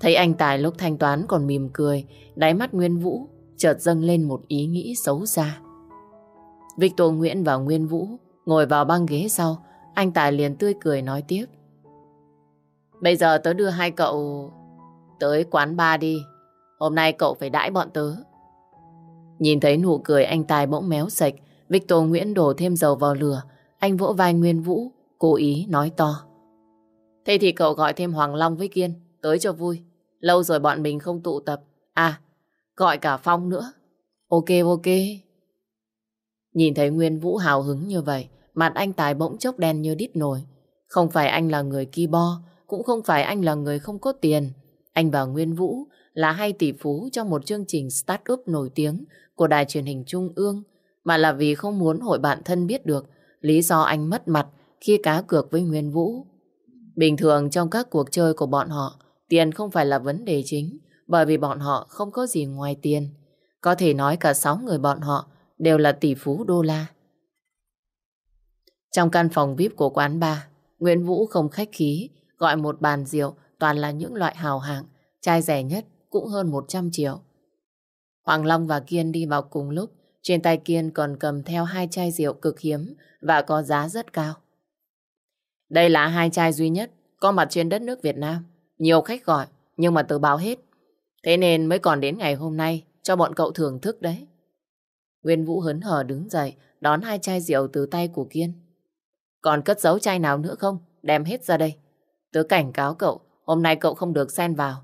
Thấy anh Tài lúc thanh toán còn mỉm cười, đáy mắt Nguyên Vũ chợt dâng lên một ý nghĩ xấu xa. Victor Nguyễn và Nguyên Vũ ngồi vào băng ghế sau, anh Tài liền tươi cười nói tiếp. Bây giờ tớ đưa hai cậu tới quán bar đi. Hôm nay cậu phải đãi bọn tớ. Nhìn thấy nụ cười anh Tài bỗng méo sạch, Victor Nguyễn đổ thêm dầu vào lửa. Anh vỗ vai Nguyên Vũ, cố ý nói to. Thế thì cậu gọi thêm Hoàng Long với Kiên, tới cho vui. Lâu rồi bọn mình không tụ tập. À, gọi cả Phong nữa. Ok, ok. Nhìn thấy Nguyên Vũ hào hứng như vậy, mặt anh Tài bỗng chốc đen như đít nồi. Không phải anh là người ki bo, cũng không phải anh là người không có tiền. Anh và Nguyên Vũ là hai tỷ phú trong một chương trình start-up nổi tiếng của đài truyền hình Trung ương, mà là vì không muốn hội bạn thân biết được lý do anh mất mặt khi cá cược với Nguyên Vũ. Bình thường trong các cuộc chơi của bọn họ, tiền không phải là vấn đề chính, bởi vì bọn họ không có gì ngoài tiền. Có thể nói cả sáu người bọn họ đều là tỷ phú đô la. Trong căn phòng VIP của quán bar, Nguyễn Vũ không khách khí, gọi một bàn rượu toàn là những loại hào hạng, chai rẻ nhất cũng hơn 100 triệu. Hoàng Long và Kiên đi vào cùng lúc, trên tay Kiên còn cầm theo hai chai rượu cực hiếm và có giá rất cao. Đây là hai chai duy nhất có mặt trên đất nước Việt Nam. Nhiều khách gọi, nhưng mà tớ báo hết. Thế nên mới còn đến ngày hôm nay cho bọn cậu thưởng thức đấy. Nguyên Vũ hớn hở đứng dậy, đón hai chai rượu từ tay của Kiên. Còn cất giấu chai nào nữa không? Đem hết ra đây. Tớ cảnh cáo cậu, hôm nay cậu không được xen vào.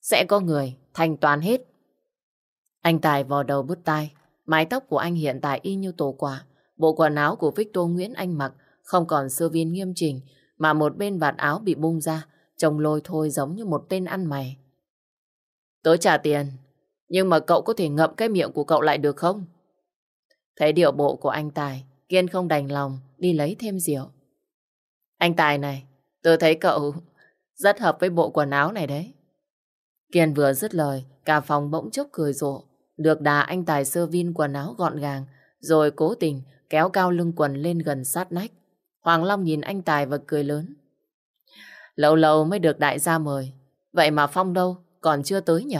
Sẽ có người thanh toán hết. Anh Tài vò đầu bứt tai. Mái tóc của anh hiện tại y như tổ quả. Bộ quần áo của Victor Nguyễn anh mặc không còn sơ viên nghiêm chỉnh mà một bên vạt áo bị bung ra trông lôi thôi giống như một tên ăn mày. Tớ trả tiền nhưng mà cậu có thể ngậm cái miệng của cậu lại được không? Thấy điệu bộ của anh Tài Kiên không đành lòng đi lấy thêm rượu. Anh Tài này, tôi thấy cậu rất hợp với bộ quần áo này đấy. Kiên vừa dứt lời, cả phòng bỗng chốc cười rộ. Được đà anh Tài sơ vin quần áo gọn gàng, rồi cố tình kéo cao lưng quần lên gần sát nách. Hoàng Long nhìn anh Tài và cười lớn. Lâu lâu mới được đại gia mời. Vậy mà Phong đâu, còn chưa tới nhỉ?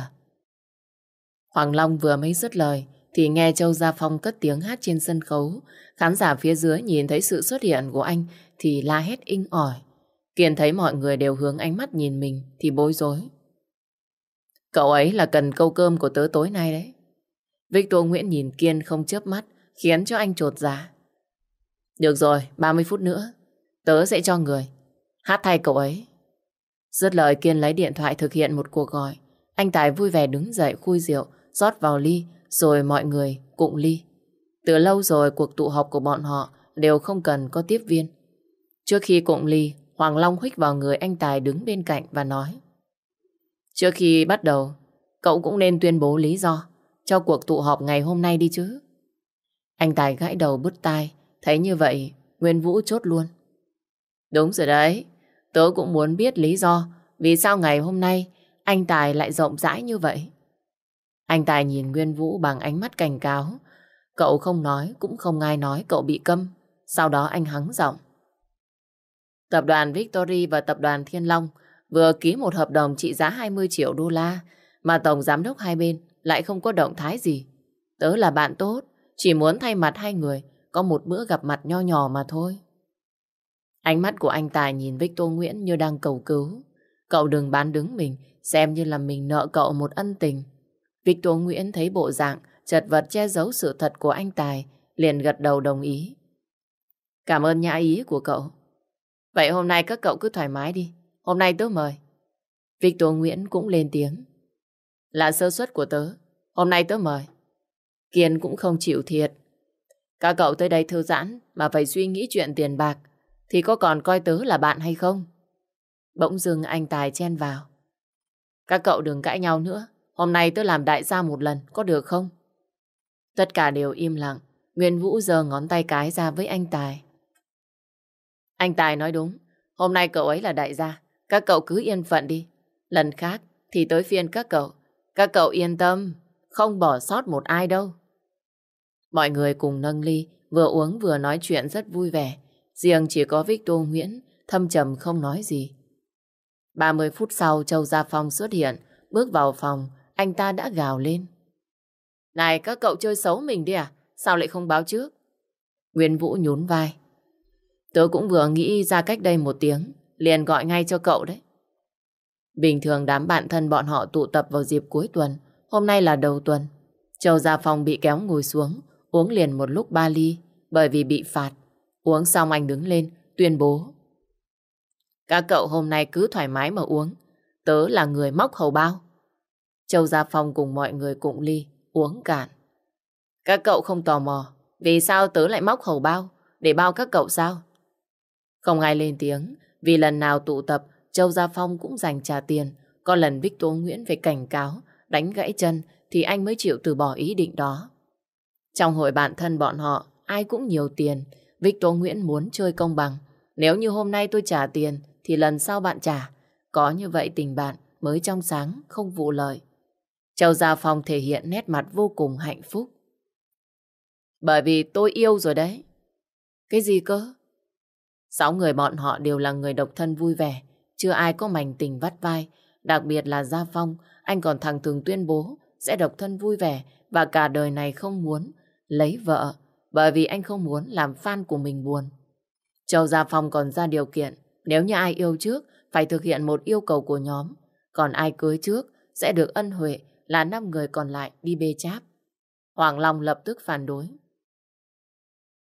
Hoàng Long vừa mới dứt lời, thì nghe Châu Gia Phong cất tiếng hát trên sân khấu. Khán giả phía dưới nhìn thấy sự xuất hiện của anh thì la hét inh ỏi. Kiên thấy mọi người đều hướng ánh mắt nhìn mình thì bối rối. Cậu ấy là cần câu cơm của tớ tối nay đấy. Victor Nguyễn nhìn Kiên không chớp mắt, khiến cho anh trột dạ. Được rồi, 30 phút nữa, tớ sẽ cho người. Hát thay cậu ấy rất lời Kiên lấy điện thoại thực hiện một cuộc gọi. Anh Tài vui vẻ đứng dậy khui rượu, rót vào ly, rồi mọi người cụng ly. Từ lâu rồi cuộc tụ họp của bọn họ đều không cần có tiếp viên. Trước khi cụng ly, Hoàng Long hích vào người anh Tài đứng bên cạnh và nói Trước khi bắt đầu, cậu cũng nên tuyên bố lý do cho cuộc tụ họp ngày hôm nay đi chứ. Anh Tài gãi đầu bứt tai, thấy như vậy, Nguyên Vũ chốt luôn. Đúng rồi đấy, tớ cũng muốn biết lý do vì sao ngày hôm nay anh Tài lại rộng rãi như vậy. Anh Tài nhìn Nguyên Vũ bằng ánh mắt cảnh cáo. Cậu không nói, cũng không ai nói cậu bị câm. Sau đó anh hắng giọng. Tập đoàn Victory và tập đoàn Thiên Long vừa ký một hợp đồng trị giá 20 triệu đô la mà tổng giám đốc hai bên lại không có động thái gì. Tớ là bạn tốt, chỉ muốn thay mặt hai người có một bữa gặp mặt nho nhỏ mà thôi. Ánh mắt của anh Tài nhìn Victor Nguyễn như đang cầu cứu. Cậu đừng bán đứng mình, xem như là mình nợ cậu một ân tình. Victor Nguyễn thấy bộ dạng chật vật che giấu sự thật của anh Tài, liền gật đầu đồng ý. Cảm ơn nhã ý của cậu. Vậy hôm nay các cậu cứ thoải mái đi. Hôm nay tớ mời. Victor Nguyễn cũng lên tiếng. Là sơ suất của tớ. Hôm nay tớ mời. Kiên cũng không chịu thiệt. Các cậu tới đây thư giãn mà phải suy nghĩ chuyện tiền bạc thì có còn coi tớ là bạn hay không? Bỗng dưng anh Tài chen vào. Các cậu đừng cãi nhau nữa. Hôm nay tớ làm đại gia một lần, có được không? Tất cả đều im lặng. Nguyên Vũ giơ ngón tay cái ra với anh Tài. Anh Tài nói đúng. Hôm nay cậu ấy là đại gia. Các cậu cứ yên phận đi. Lần khác thì tới phiên các cậu. Các cậu yên tâm. Không bỏ sót một ai đâu. Mọi người cùng nâng ly. Vừa uống vừa nói chuyện rất vui vẻ. Riêng chỉ có Victor Nguyễn thâm trầm không nói gì. 30 phút sau Châu Gia Phong xuất hiện. Bước vào phòng, anh ta đã gào lên. Này các cậu chơi xấu mình đi à? Sao lại không báo trước? Nguyên Vũ nhún vai. Tớ cũng vừa nghĩ ra cách đây một tiếng, liền gọi ngay cho cậu đấy. Bình thường đám bạn thân bọn họ tụ tập vào dịp cuối tuần, hôm nay là đầu tuần. Châu Gia Phong bị kéo ngồi xuống, uống liền một lúc ba ly, bởi vì bị phạt. Uống xong anh đứng lên, tuyên bố. Các cậu hôm nay cứ thoải mái mà uống, tớ là người móc hầu bao. Châu Gia Phong cùng mọi người cụng ly, uống cạn. Các cậu không tò mò, vì sao tớ lại móc hầu bao, để bao các cậu sao? Không ai lên tiếng, vì lần nào tụ tập, Châu Gia Phong cũng dành trả tiền. Có lần Victor Nguyễn phải cảnh cáo, đánh gãy chân, thì anh mới chịu từ bỏ ý định đó. Trong hội bạn thân bọn họ, ai cũng nhiều tiền. Victor Nguyễn muốn chơi công bằng. Nếu như hôm nay tôi trả tiền, thì lần sau bạn trả. Có như vậy tình bạn mới trong sáng, không vụ lợi. Châu Gia Phong thể hiện nét mặt vô cùng hạnh phúc. Bởi vì tôi yêu rồi đấy. Cái gì cơ? Sáu người bọn họ đều là người độc thân vui vẻ, chưa ai có mảnh tình vắt vai. Đặc biệt là Gia Phong, anh còn thằng thường tuyên bố sẽ độc thân vui vẻ và cả đời này không muốn lấy vợ, bởi vì anh không muốn làm fan của mình buồn. Châu Gia Phong còn ra điều kiện, nếu như ai yêu trước, phải thực hiện một yêu cầu của nhóm, còn ai cưới trước sẽ được ân huệ là năm người còn lại đi bê cháp. Hoàng Long lập tức phản đối.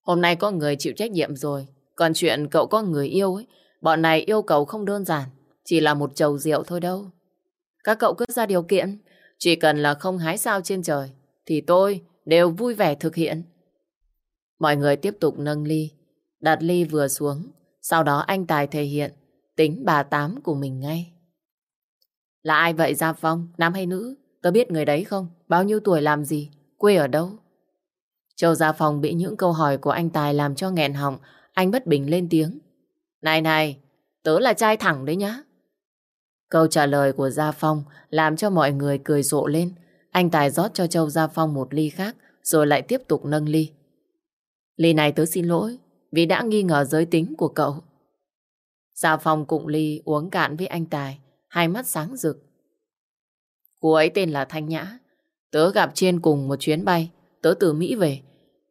Hôm nay có người chịu trách nhiệm rồi, còn chuyện cậu có người yêu ấy, bọn này yêu cầu không đơn giản, chỉ là một chầu rượu thôi đâu. Các cậu cứ ra điều kiện, chỉ cần là không hái sao trên trời, thì tôi đều vui vẻ thực hiện. Mọi người tiếp tục nâng ly, đặt ly vừa xuống, sau đó anh Tài thể hiện tính bà Tám của mình ngay. Là ai vậy Gia Phong, nam hay nữ? Tớ biết người đấy không? Bao nhiêu tuổi làm gì? Quê ở đâu? Châu Gia Phong bị những câu hỏi của anh Tài làm cho nghẹn họng, anh bất bình lên tiếng. Này này, tớ là trai thẳng đấy nhá. Câu trả lời của Gia Phong làm cho mọi người cười rộ lên. Anh Tài rót cho Châu Gia Phong một ly khác rồi lại tiếp tục nâng ly. Ly này tớ xin lỗi vì đã nghi ngờ giới tính của cậu. Gia Phong cụng ly uống cạn với anh Tài, hai mắt sáng rực. Cô ấy tên là Thanh Nhã. Tớ gặp trên cùng một chuyến bay, tớ từ Mỹ về.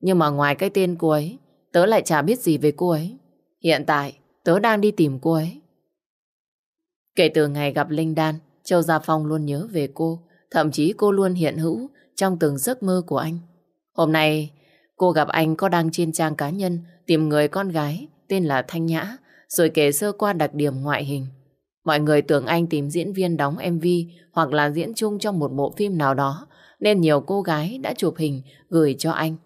Nhưng mà ngoài cái tên cô ấy, tớ lại chả biết gì về cô ấy. Hiện tại, tớ đang đi tìm cô ấy. Kể từ ngày gặp Linh Đan, Châu Gia Phong luôn nhớ về cô, thậm chí cô luôn hiện hữu trong từng giấc mơ của anh. Hôm nay, cô gặp anh có đăng trên trang cá nhân tìm người con gái tên là Thanh Nhã, rồi kể sơ qua đặc điểm ngoại hình. Mọi người tưởng anh tìm diễn viên đóng MV hoặc là diễn chung trong một bộ phim nào đó, nên nhiều cô gái đã chụp hình gửi cho anh.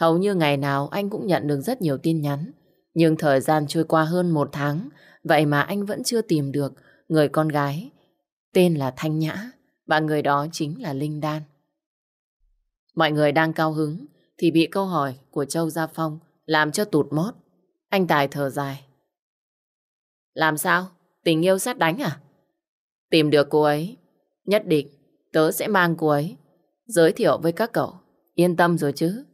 Hầu như ngày nào anh cũng nhận được rất nhiều tin nhắn. Nhưng thời gian trôi qua hơn một tháng, vậy mà anh vẫn chưa tìm được người con gái. Tên là Thanh Nhã, và người đó chính là Linh Đan. Mọi người đang cao hứng, thì bị câu hỏi của Châu Gia Phong làm cho tụt mót. Anh Tài thở dài. Làm sao? Tình yêu sát đánh à? Tìm được cô ấy, nhất định tớ sẽ mang cô ấy, giới thiệu với các cậu. Yên tâm rồi chứ.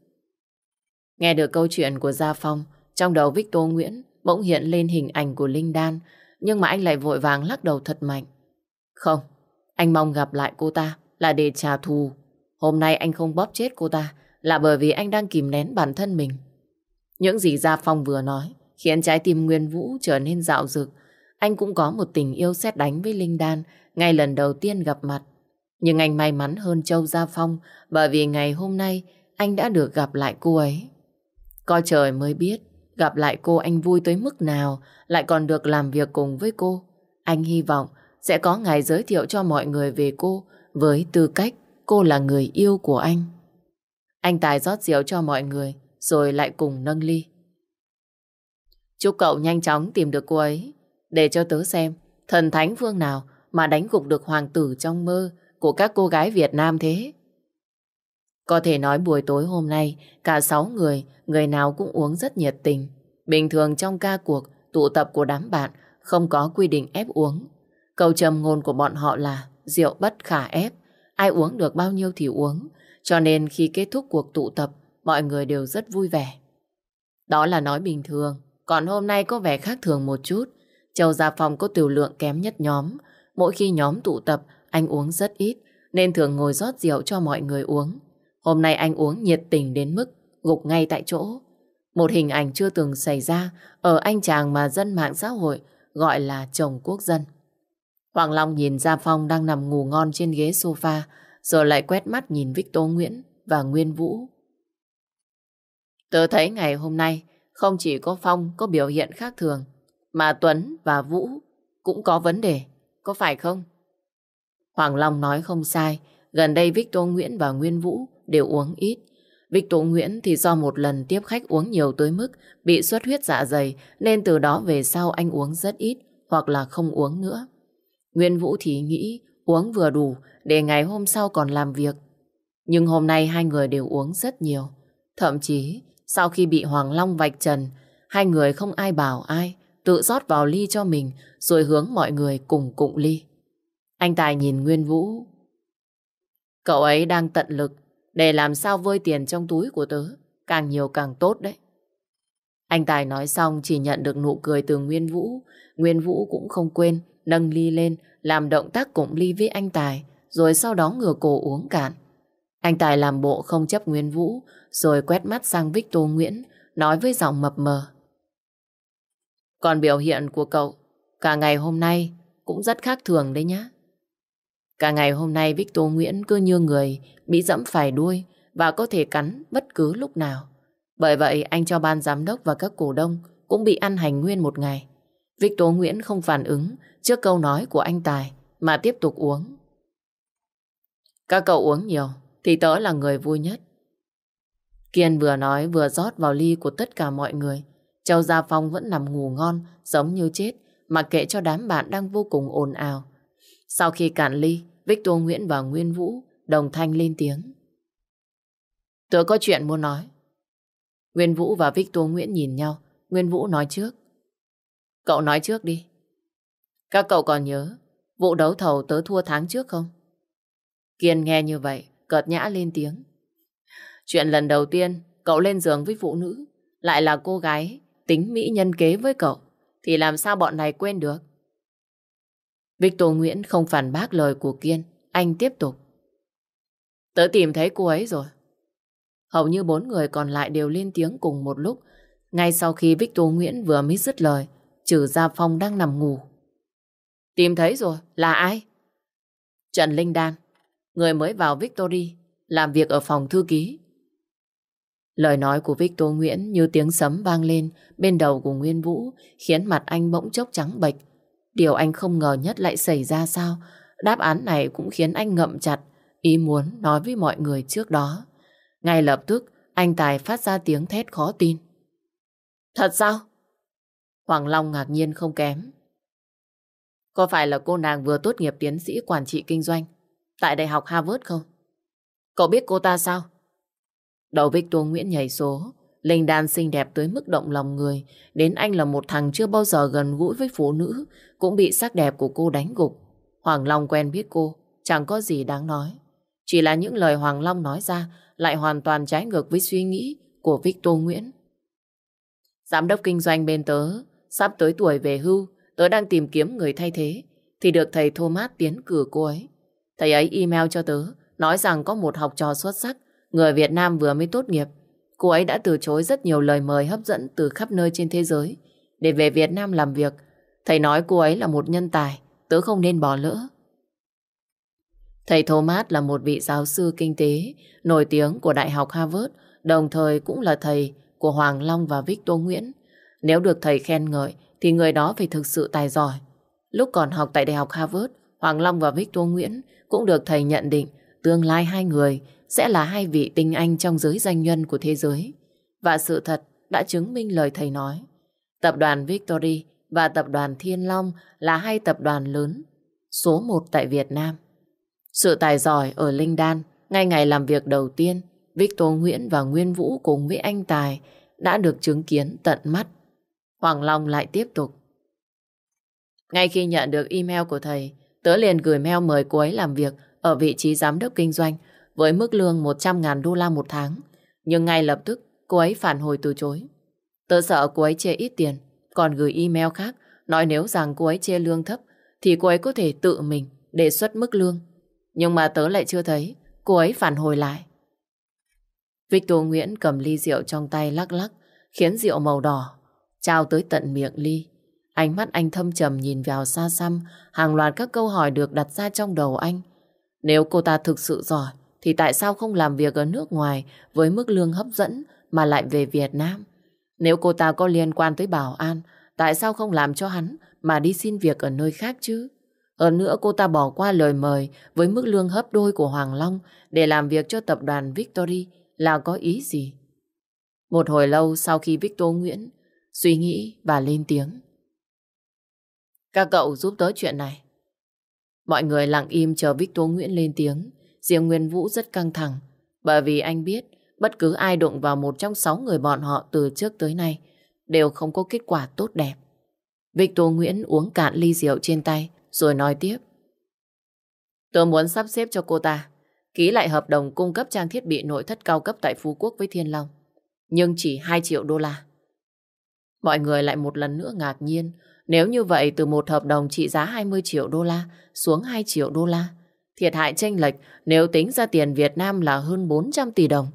Nghe được câu chuyện của Gia Phong, trong đầu Victor Nguyễn bỗng hiện lên hình ảnh của Linh Đan, nhưng mà anh lại vội vàng lắc đầu thật mạnh. Không, anh mong gặp lại cô ta là để trả thù. Hôm nay anh không bóp chết cô ta là bởi vì anh đang kìm nén bản thân mình. Những gì Gia Phong vừa nói khiến trái tim Nguyên Vũ trở nên dạo dực. Anh cũng có một tình yêu xét đánh với Linh Đan, ngay lần đầu tiên gặp mặt. Nhưng anh may mắn hơn Châu Gia Phong bởi vì ngày hôm nay anh đã được gặp lại cô ấy. Coi trời mới biết gặp lại cô anh vui tới mức nào, lại còn được làm việc cùng với cô. Anh hy vọng sẽ có ngày giới thiệu cho mọi người về cô với tư cách cô là người yêu của anh. Anh Tài rót rượu cho mọi người rồi lại cùng nâng ly. Chúc cậu nhanh chóng tìm được cô ấy để cho tớ xem thần thánh phương nào mà đánh gục được hoàng tử trong mơ của các cô gái Việt Nam thế. Có thể nói buổi tối hôm nay cả sáu người, người nào cũng uống rất nhiệt tình. Bình thường trong ca cuộc, tụ tập của đám bạn không có quy định ép uống. Câu trầm ngôn của bọn họ là rượu bất khả ép, ai uống được bao nhiêu thì uống. Cho nên khi kết thúc cuộc tụ tập, mọi người đều rất vui vẻ. Đó là nói bình thường, còn hôm nay có vẻ khác thường một chút. Châu Gia Phong có tiểu lượng kém nhất nhóm. Mỗi khi nhóm tụ tập, anh uống rất ít, nên thường ngồi rót rượu cho mọi người uống. Hôm nay anh uống nhiệt tình đến mức gục ngay tại chỗ. Một hình ảnh chưa từng xảy ra ở anh chàng mà dân mạng xã hội gọi là chồng quốc dân. Hoàng Long nhìn Gia Phong đang nằm ngủ ngon trên ghế sofa, rồi lại quét mắt nhìn Victor Nguyễn và Nguyên Vũ. Tớ thấy ngày hôm nay không chỉ có Phong có biểu hiện khác thường, mà Tuấn và Vũ cũng có vấn đề, có phải không? Hoàng Long nói không sai, gần đây Victor Nguyễn và Nguyên Vũ đều uống ít. Victor Nguyễn thì do một lần tiếp khách uống nhiều tới mức bị xuất huyết dạ dày nên từ đó về sau anh uống rất ít hoặc là không uống nữa. Nguyên Vũ thì nghĩ uống vừa đủ để ngày hôm sau còn làm việc. Nhưng hôm nay hai người đều uống rất nhiều. Thậm chí sau khi bị Hoàng Long vạch trần, hai người không ai bảo ai, tự rót vào ly cho mình rồi hướng mọi người cùng cụng ly. Anh Tài nhìn Nguyên Vũ. Cậu ấy đang tận lực để làm sao vơi tiền trong túi của tớ. Càng nhiều càng tốt đấy. Anh Tài nói xong chỉ nhận được nụ cười từ Nguyên Vũ. Nguyên Vũ cũng không quên nâng ly lên làm động tác cụng ly với anh Tài rồi sau đó ngửa cổ uống cạn. Anh Tài làm bộ không chấp Nguyên Vũ, rồi quét mắt sang Victor Nguyễn, nói với giọng mập mờ. Còn biểu hiện của cậu, cả ngày hôm nay cũng rất khác thường đấy nhá. Cả ngày hôm nay Victor Nguyễn cứ như người bị dẫm phải đuôi và có thể cắn bất cứ lúc nào. Bởi vậy anh cho ban giám đốc và các cổ đông cũng bị ăn hành nguyên một ngày. Victor Nguyễn không phản ứng trước câu nói của anh Tài mà tiếp tục uống. Các cậu uống nhiều thì tớ là người vui nhất. Kiên vừa nói vừa rót vào ly của tất cả mọi người. Châu Gia Phong vẫn nằm ngủ ngon giống như chết mặc kệ cho đám bạn đang vô cùng ồn ào. Sau khi cạn ly, Victor Nguyễn và Nguyên Vũ đồng thanh lên tiếng. Tớ có chuyện muốn nói. Nguyên Vũ và Victor Nguyễn nhìn nhau. Nguyên Vũ nói trước. Cậu nói trước đi. Các cậu còn nhớ vụ đấu thầu tớ thua tháng trước không? Kiên nghe như vậy, cợt nhã lên tiếng. Chuyện lần đầu tiên cậu lên giường với phụ nữ, lại là cô gái tính mỹ nhân kế với cậu, thì làm sao bọn này quên được? Victor Nguyễn không phản bác lời của Kiên, anh tiếp tục. Tớ tìm thấy cô ấy rồi. Hầu như bốn người còn lại đều lên tiếng cùng một lúc. Ngay sau khi Victor Nguyễn vừa mới dứt lời, trừ Gia Phong đang nằm ngủ. Tìm thấy rồi, là ai? Trần Linh Đan, người mới vào Victory, làm việc ở phòng thư ký. Lời nói của Victor Nguyễn như tiếng sấm vang lên bên đầu của Nguyên Vũ, khiến mặt anh bỗng chốc trắng bệch. Điều anh không ngờ nhất lại xảy ra sao? Đáp án này cũng khiến anh ngậm chặt, ý muốn nói với mọi người trước đó. Ngay lập tức, anh Tài phát ra tiếng thét khó tin. Thật sao? Hoàng Long ngạc nhiên không kém. Có phải là cô nàng vừa tốt nghiệp tiến sĩ quản trị kinh doanh tại Đại học Harvard không? Cậu biết cô ta sao? Đầu Victor Nguyễn nhảy số, Linh đan xinh đẹp tới mức động lòng người, đến anh là một thằng chưa bao giờ gần gũi với phụ nữ, cũng bị sắc đẹp của cô đánh gục. Hoàng Long quen biết cô, chẳng có gì đáng nói. Chỉ là những lời Hoàng Long nói ra lại hoàn toàn trái ngược với suy nghĩ của Victor Nguyễn. Giám đốc kinh doanh bên tớ, sắp tới tuổi về hưu, tớ đang tìm kiếm người thay thế, thì được thầy Thomas tiến cử cô ấy. Thầy ấy email cho tớ, nói rằng có một học trò xuất sắc, người Việt Nam vừa mới tốt nghiệp. Cô ấy đã từ chối rất nhiều lời mời hấp dẫn từ khắp nơi trên thế giới để về Việt Nam làm việc. Thầy nói cô ấy là một nhân tài, tớ không nên bỏ lỡ. Thầy Thomas là một vị giáo sư kinh tế nổi tiếng của Đại học Harvard, đồng thời cũng là thầy của Hoàng Long và Victor Nguyễn. Nếu được thầy khen ngợi thì người đó phải thực sự tài giỏi. Lúc còn học tại Đại học Harvard, Hoàng Long và Victor Nguyễn cũng được thầy nhận định tương lai hai người sẽ là hai vị tinh anh trong giới danh nhân của thế giới. Và sự thật đã chứng minh lời thầy nói. Tập đoàn Victory và tập đoàn Thiên Long là hai tập đoàn lớn, số một tại Việt Nam. Sự tài giỏi ở Linh Đan, ngay ngày làm việc đầu tiên, Victor Nguyễn và Nguyên Vũ cùng với anh Tài đã được chứng kiến tận mắt. Hoàng Long lại tiếp tục. Ngay khi nhận được email của thầy, tớ liền gửi mail mời cô ấy làm việc ở vị trí giám đốc kinh doanh với mức lương 100.000 đô la một tháng. Nhưng ngay lập tức cô ấy phản hồi từ chối. Tớ sợ cô ấy chê ít tiền, còn gửi email khác nói nếu rằng cô ấy chê lương thấp thì cô ấy có thể tự mình đề xuất mức lương. Nhưng mà tớ lại chưa thấy cô ấy phản hồi lại. Victor Nguyễn cầm ly rượu trong tay lắc lắc, khiến rượu màu đỏ trao tới tận miệng ly. Ánh mắt anh thâm trầm nhìn vào xa xăm, hàng loạt các câu hỏi được đặt ra trong đầu anh. Nếu cô ta thực sự giỏi, thì tại sao không làm việc ở nước ngoài với mức lương hấp dẫn mà lại về Việt Nam? Nếu cô ta có liên quan tới bảo an, tại sao không làm cho hắn mà đi xin việc ở nơi khác chứ? Hơn nữa cô ta bỏ qua lời mời với mức lương hấp đôi của Hoàng Long để làm việc cho tập đoàn Victory là có ý gì? Một hồi lâu sau khi Victor Nguyễn suy nghĩ và lên tiếng. Các cậu giúp tớ chuyện này. Mọi người lặng im chờ Victor Nguyễn lên tiếng. Riêng Nguyên Vũ rất căng thẳng, bởi vì anh biết bất cứ ai đụng vào một trong sáu người bọn họ từ trước tới nay đều không có kết quả tốt đẹp. Victor Nguyễn uống cạn ly rượu trên tay, rồi nói tiếp. Tôi muốn sắp xếp cho cô ta, ký lại hợp đồng cung cấp trang thiết bị nội thất cao cấp tại Phú Quốc với Thiên Long. Nhưng chỉ 2 triệu đô la. Mọi người lại một lần nữa ngạc nhiên. Nếu như vậy từ một hợp đồng trị giá 20 triệu đô la xuống 2 triệu đô la Thiệt hại tranh lệch nếu tính ra tiền Việt Nam là hơn 400 tỷ đồng.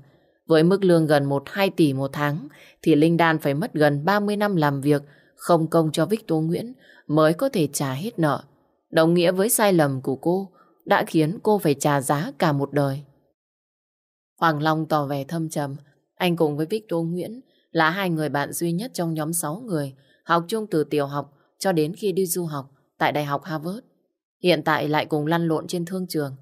Với mức lương gần 1-2 tỷ một tháng, thì Linh Đan phải mất gần 30 năm làm việc không công cho Victor Nguyễn mới có thể trả hết nợ. Đồng nghĩa với sai lầm của cô đã khiến cô phải trả giá cả một đời. Hoàng Long tỏ vẻ thâm trầm. Anh cùng với Victor Nguyễn là hai người bạn duy nhất trong nhóm 6 người học chung từ tiểu học cho đến khi đi du học tại Đại học Harvard. Hiện tại lại cùng lăn lộn trên thương trường.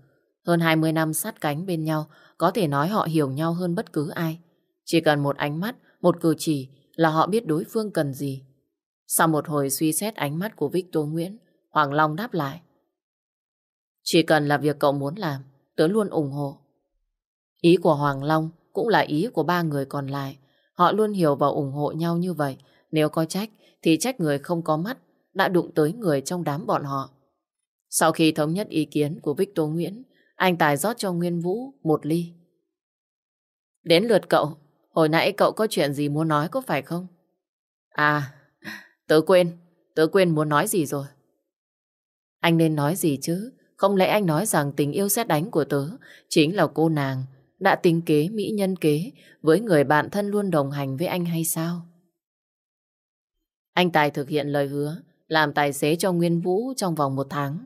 Hơn 20 năm sát cánh bên nhau, có thể nói họ hiểu nhau hơn bất cứ ai. Chỉ cần một ánh mắt, một cử chỉ là họ biết đối phương cần gì. Sau một hồi suy xét ánh mắt của Victor Nguyễn, Hoàng Long đáp lại. Chỉ cần là việc cậu muốn làm, tớ luôn ủng hộ. Ý của Hoàng Long cũng là ý của ba người còn lại. Họ luôn hiểu và ủng hộ nhau như vậy. Nếu có trách, thì trách người không có mắt đã đụng tới người trong đám bọn họ. Sau khi thống nhất ý kiến của Victor Nguyễn, anh Tài rót cho Nguyên Vũ một ly. Đến lượt cậu, hồi nãy cậu có chuyện gì muốn nói có phải không? À, tớ quên, tớ quên muốn nói gì rồi. Anh nên nói gì chứ? Không lẽ anh nói rằng tình yêu xét đánh của tớ chính là cô nàng đã tính kế mỹ nhân kế với người bạn thân luôn đồng hành với anh hay sao? Anh Tài thực hiện lời hứa làm tài xế cho Nguyên Vũ trong vòng một tháng.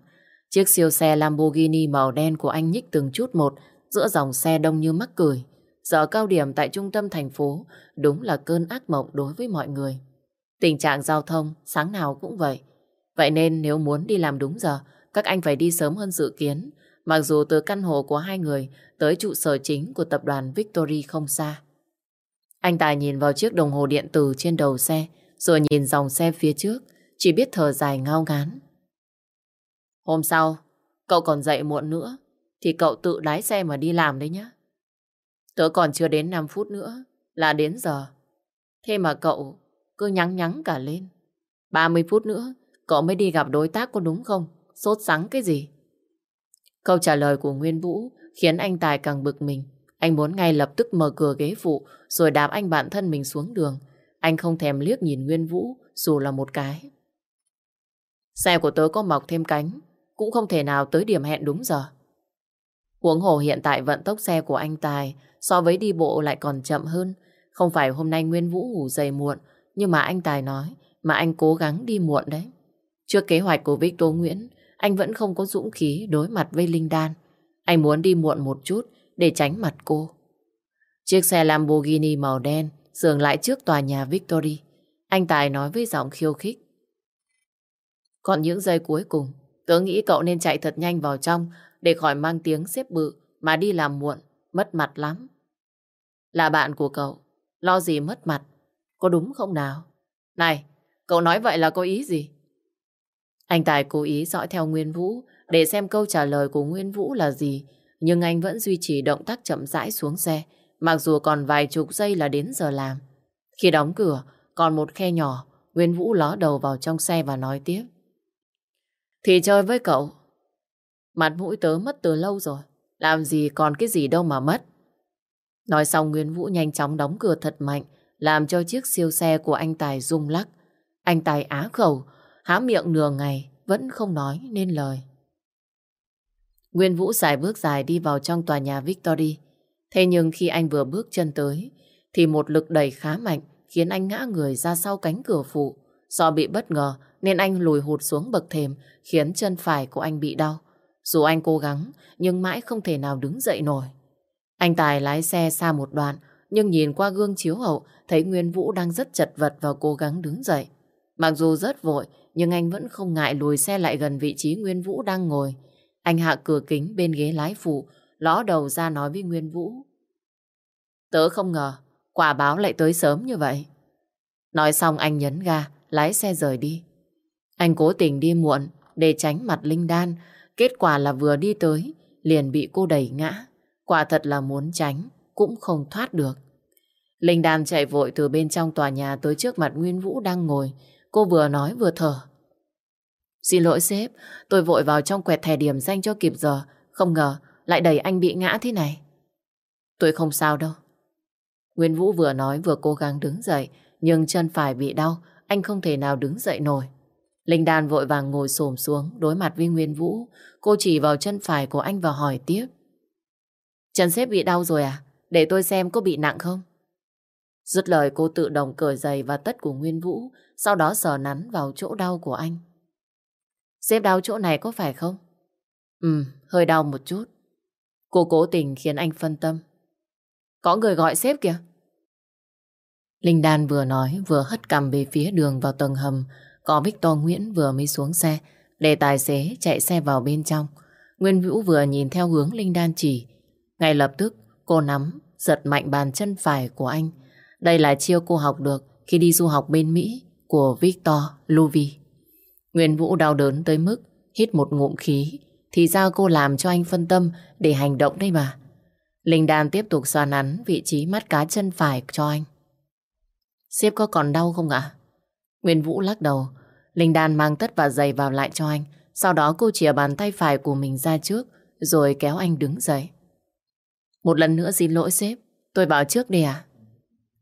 Chiếc siêu xe Lamborghini màu đen của anh nhích từng chút một giữa dòng xe đông như mắc cười. Giờ cao điểm tại trung tâm thành phố đúng là cơn ác mộng đối với mọi người. Tình trạng giao thông sáng nào cũng vậy. Vậy nên nếu muốn đi làm đúng giờ, các anh phải đi sớm hơn dự kiến. Mặc dù từ căn hộ của hai người tới trụ sở chính của tập đoàn Victory không xa. Anh Tài nhìn vào chiếc đồng hồ điện tử trên đầu xe, rồi nhìn dòng xe phía trước, chỉ biết thở dài ngao ngán. Hôm sau, cậu còn dậy muộn nữa, thì cậu tự lái xe mà đi làm đấy nhá. Tớ còn chưa đến 5 phút nữa, là đến giờ. Thế mà cậu cứ nhắng nhắng cả lên. 30 phút nữa, cậu mới đi gặp đối tác có đúng không? Sốt sắng cái gì? Câu trả lời của Nguyên Vũ khiến anh Tài càng bực mình. Anh muốn ngay lập tức mở cửa ghế phụ rồi đạp anh bạn thân mình xuống đường. Anh không thèm liếc nhìn Nguyên Vũ, dù là một cái. Xe của tớ có mọc thêm cánh, cũng không thể nào tới điểm hẹn đúng giờ. Huống hồ hiện tại vận tốc xe của anh Tài, so với đi bộ lại còn chậm hơn. Không phải hôm nay Nguyên Vũ ngủ dậy muộn, nhưng mà anh Tài nói mà anh cố gắng đi muộn đấy. Trước kế hoạch của Victor Nguyễn, anh vẫn không có dũng khí đối mặt với Linh Đan. Anh muốn đi muộn một chút để tránh mặt cô. Chiếc xe Lamborghini màu đen dừng lại trước tòa nhà Victory. Anh Tài nói với giọng khiêu khích. Còn những giây cuối cùng, tớ nghĩ cậu nên chạy thật nhanh vào trong để khỏi mang tiếng xếp bự mà đi làm muộn, mất mặt lắm. Là bạn của cậu, lo gì mất mặt, có đúng không nào? Này, cậu nói vậy là có ý gì? Anh Tài cố ý dõi theo Nguyên Vũ để xem câu trả lời của Nguyên Vũ là gì, nhưng anh vẫn duy trì động tác chậm rãi xuống xe, mặc dù còn vài chục giây là đến giờ làm. Khi đóng cửa, còn một khe nhỏ, Nguyên Vũ ló đầu vào trong xe và nói tiếp. Thì chơi với cậu. Mặt mũi tớ mất từ lâu rồi, làm gì còn cái gì đâu mà mất. Nói xong Nguyên Vũ nhanh chóng đóng cửa thật mạnh, làm cho chiếc siêu xe của anh Tài rung lắc. Anh Tài á khẩu, há miệng nửa ngày, vẫn không nói nên lời. Nguyên Vũ xài bước dài đi vào trong tòa nhà Victory. Thế nhưng khi anh vừa bước chân tới, thì một lực đẩy khá mạnh khiến anh ngã người ra sau cánh cửa phụ. Do bị bất ngờ nên anh lùi hụt xuống bậc thềm khiến chân phải của anh bị đau. Dù anh cố gắng nhưng mãi không thể nào đứng dậy nổi. Anh Tài lái xe xa một đoạn nhưng nhìn qua gương chiếu hậu thấy Nguyên Vũ đang rất chật vật và cố gắng đứng dậy. Mặc dù rất vội nhưng anh vẫn không ngại lùi xe lại gần vị trí Nguyên Vũ đang ngồi. Anh hạ cửa kính bên ghế lái phụ, ló đầu ra nói với Nguyên Vũ. Tớ không ngờ, quả báo lại tới sớm như vậy. Nói xong anh nhấn ga, lái xe rời đi. Anh cố tình đi muộn để tránh mặt Linh Đan, kết quả là vừa đi tới, liền bị cô đẩy ngã. Quả thật là muốn tránh, cũng không thoát được. Linh Đan chạy vội từ bên trong tòa nhà tới trước mặt Nguyên Vũ đang ngồi. Cô vừa nói vừa thở. Xin lỗi sếp, tôi vội vào trong quẹt thẻ điểm danh cho kịp giờ. Không ngờ lại đẩy anh bị ngã thế này. Tôi không sao đâu. Nguyên Vũ vừa nói vừa cố gắng đứng dậy, nhưng chân phải bị đau, anh không thể nào đứng dậy nổi. Linh Đan vội vàng ngồi xổm xuống đối mặt với Nguyên Vũ. Cô chỉ vào chân phải của anh và hỏi tiếp. Chân xếp bị đau rồi à? Để tôi xem có bị nặng không? Dứt lời cô tự động cởi giày và tất của Nguyên Vũ, sau đó sờ nắn vào chỗ đau của anh. Xếp đau chỗ này có phải không? Ừ, hơi đau một chút. Cô cố tình khiến anh phân tâm. Có người gọi sếp kìa. Linh Đan vừa nói, vừa hất cằm về phía đường vào tầng hầm. Có Victor Nguyễn vừa mới xuống xe để tài xế chạy xe vào bên trong. Nguyên Vũ vừa nhìn theo hướng Linh Đan chỉ. Ngay lập tức, cô nắm, giật mạnh bàn chân phải của anh. Đây là chiêu cô học được khi đi du học bên Mỹ của Victor Louvi. Nguyên Vũ đau đớn tới mức hít một ngụm khí. Thì ra cô làm cho anh phân tâm để hành động đây mà. Linh Đan tiếp tục xoa nắn vị trí mắt cá chân phải cho anh. Sếp có còn đau không ạ? Nguyên Vũ lắc đầu. Linh Đan mang tất và giày vào lại cho anh. Sau đó cô chìa bàn tay phải của mình ra trước, rồi kéo anh đứng dậy. Một lần nữa xin lỗi sếp. Tôi bảo trước đi à?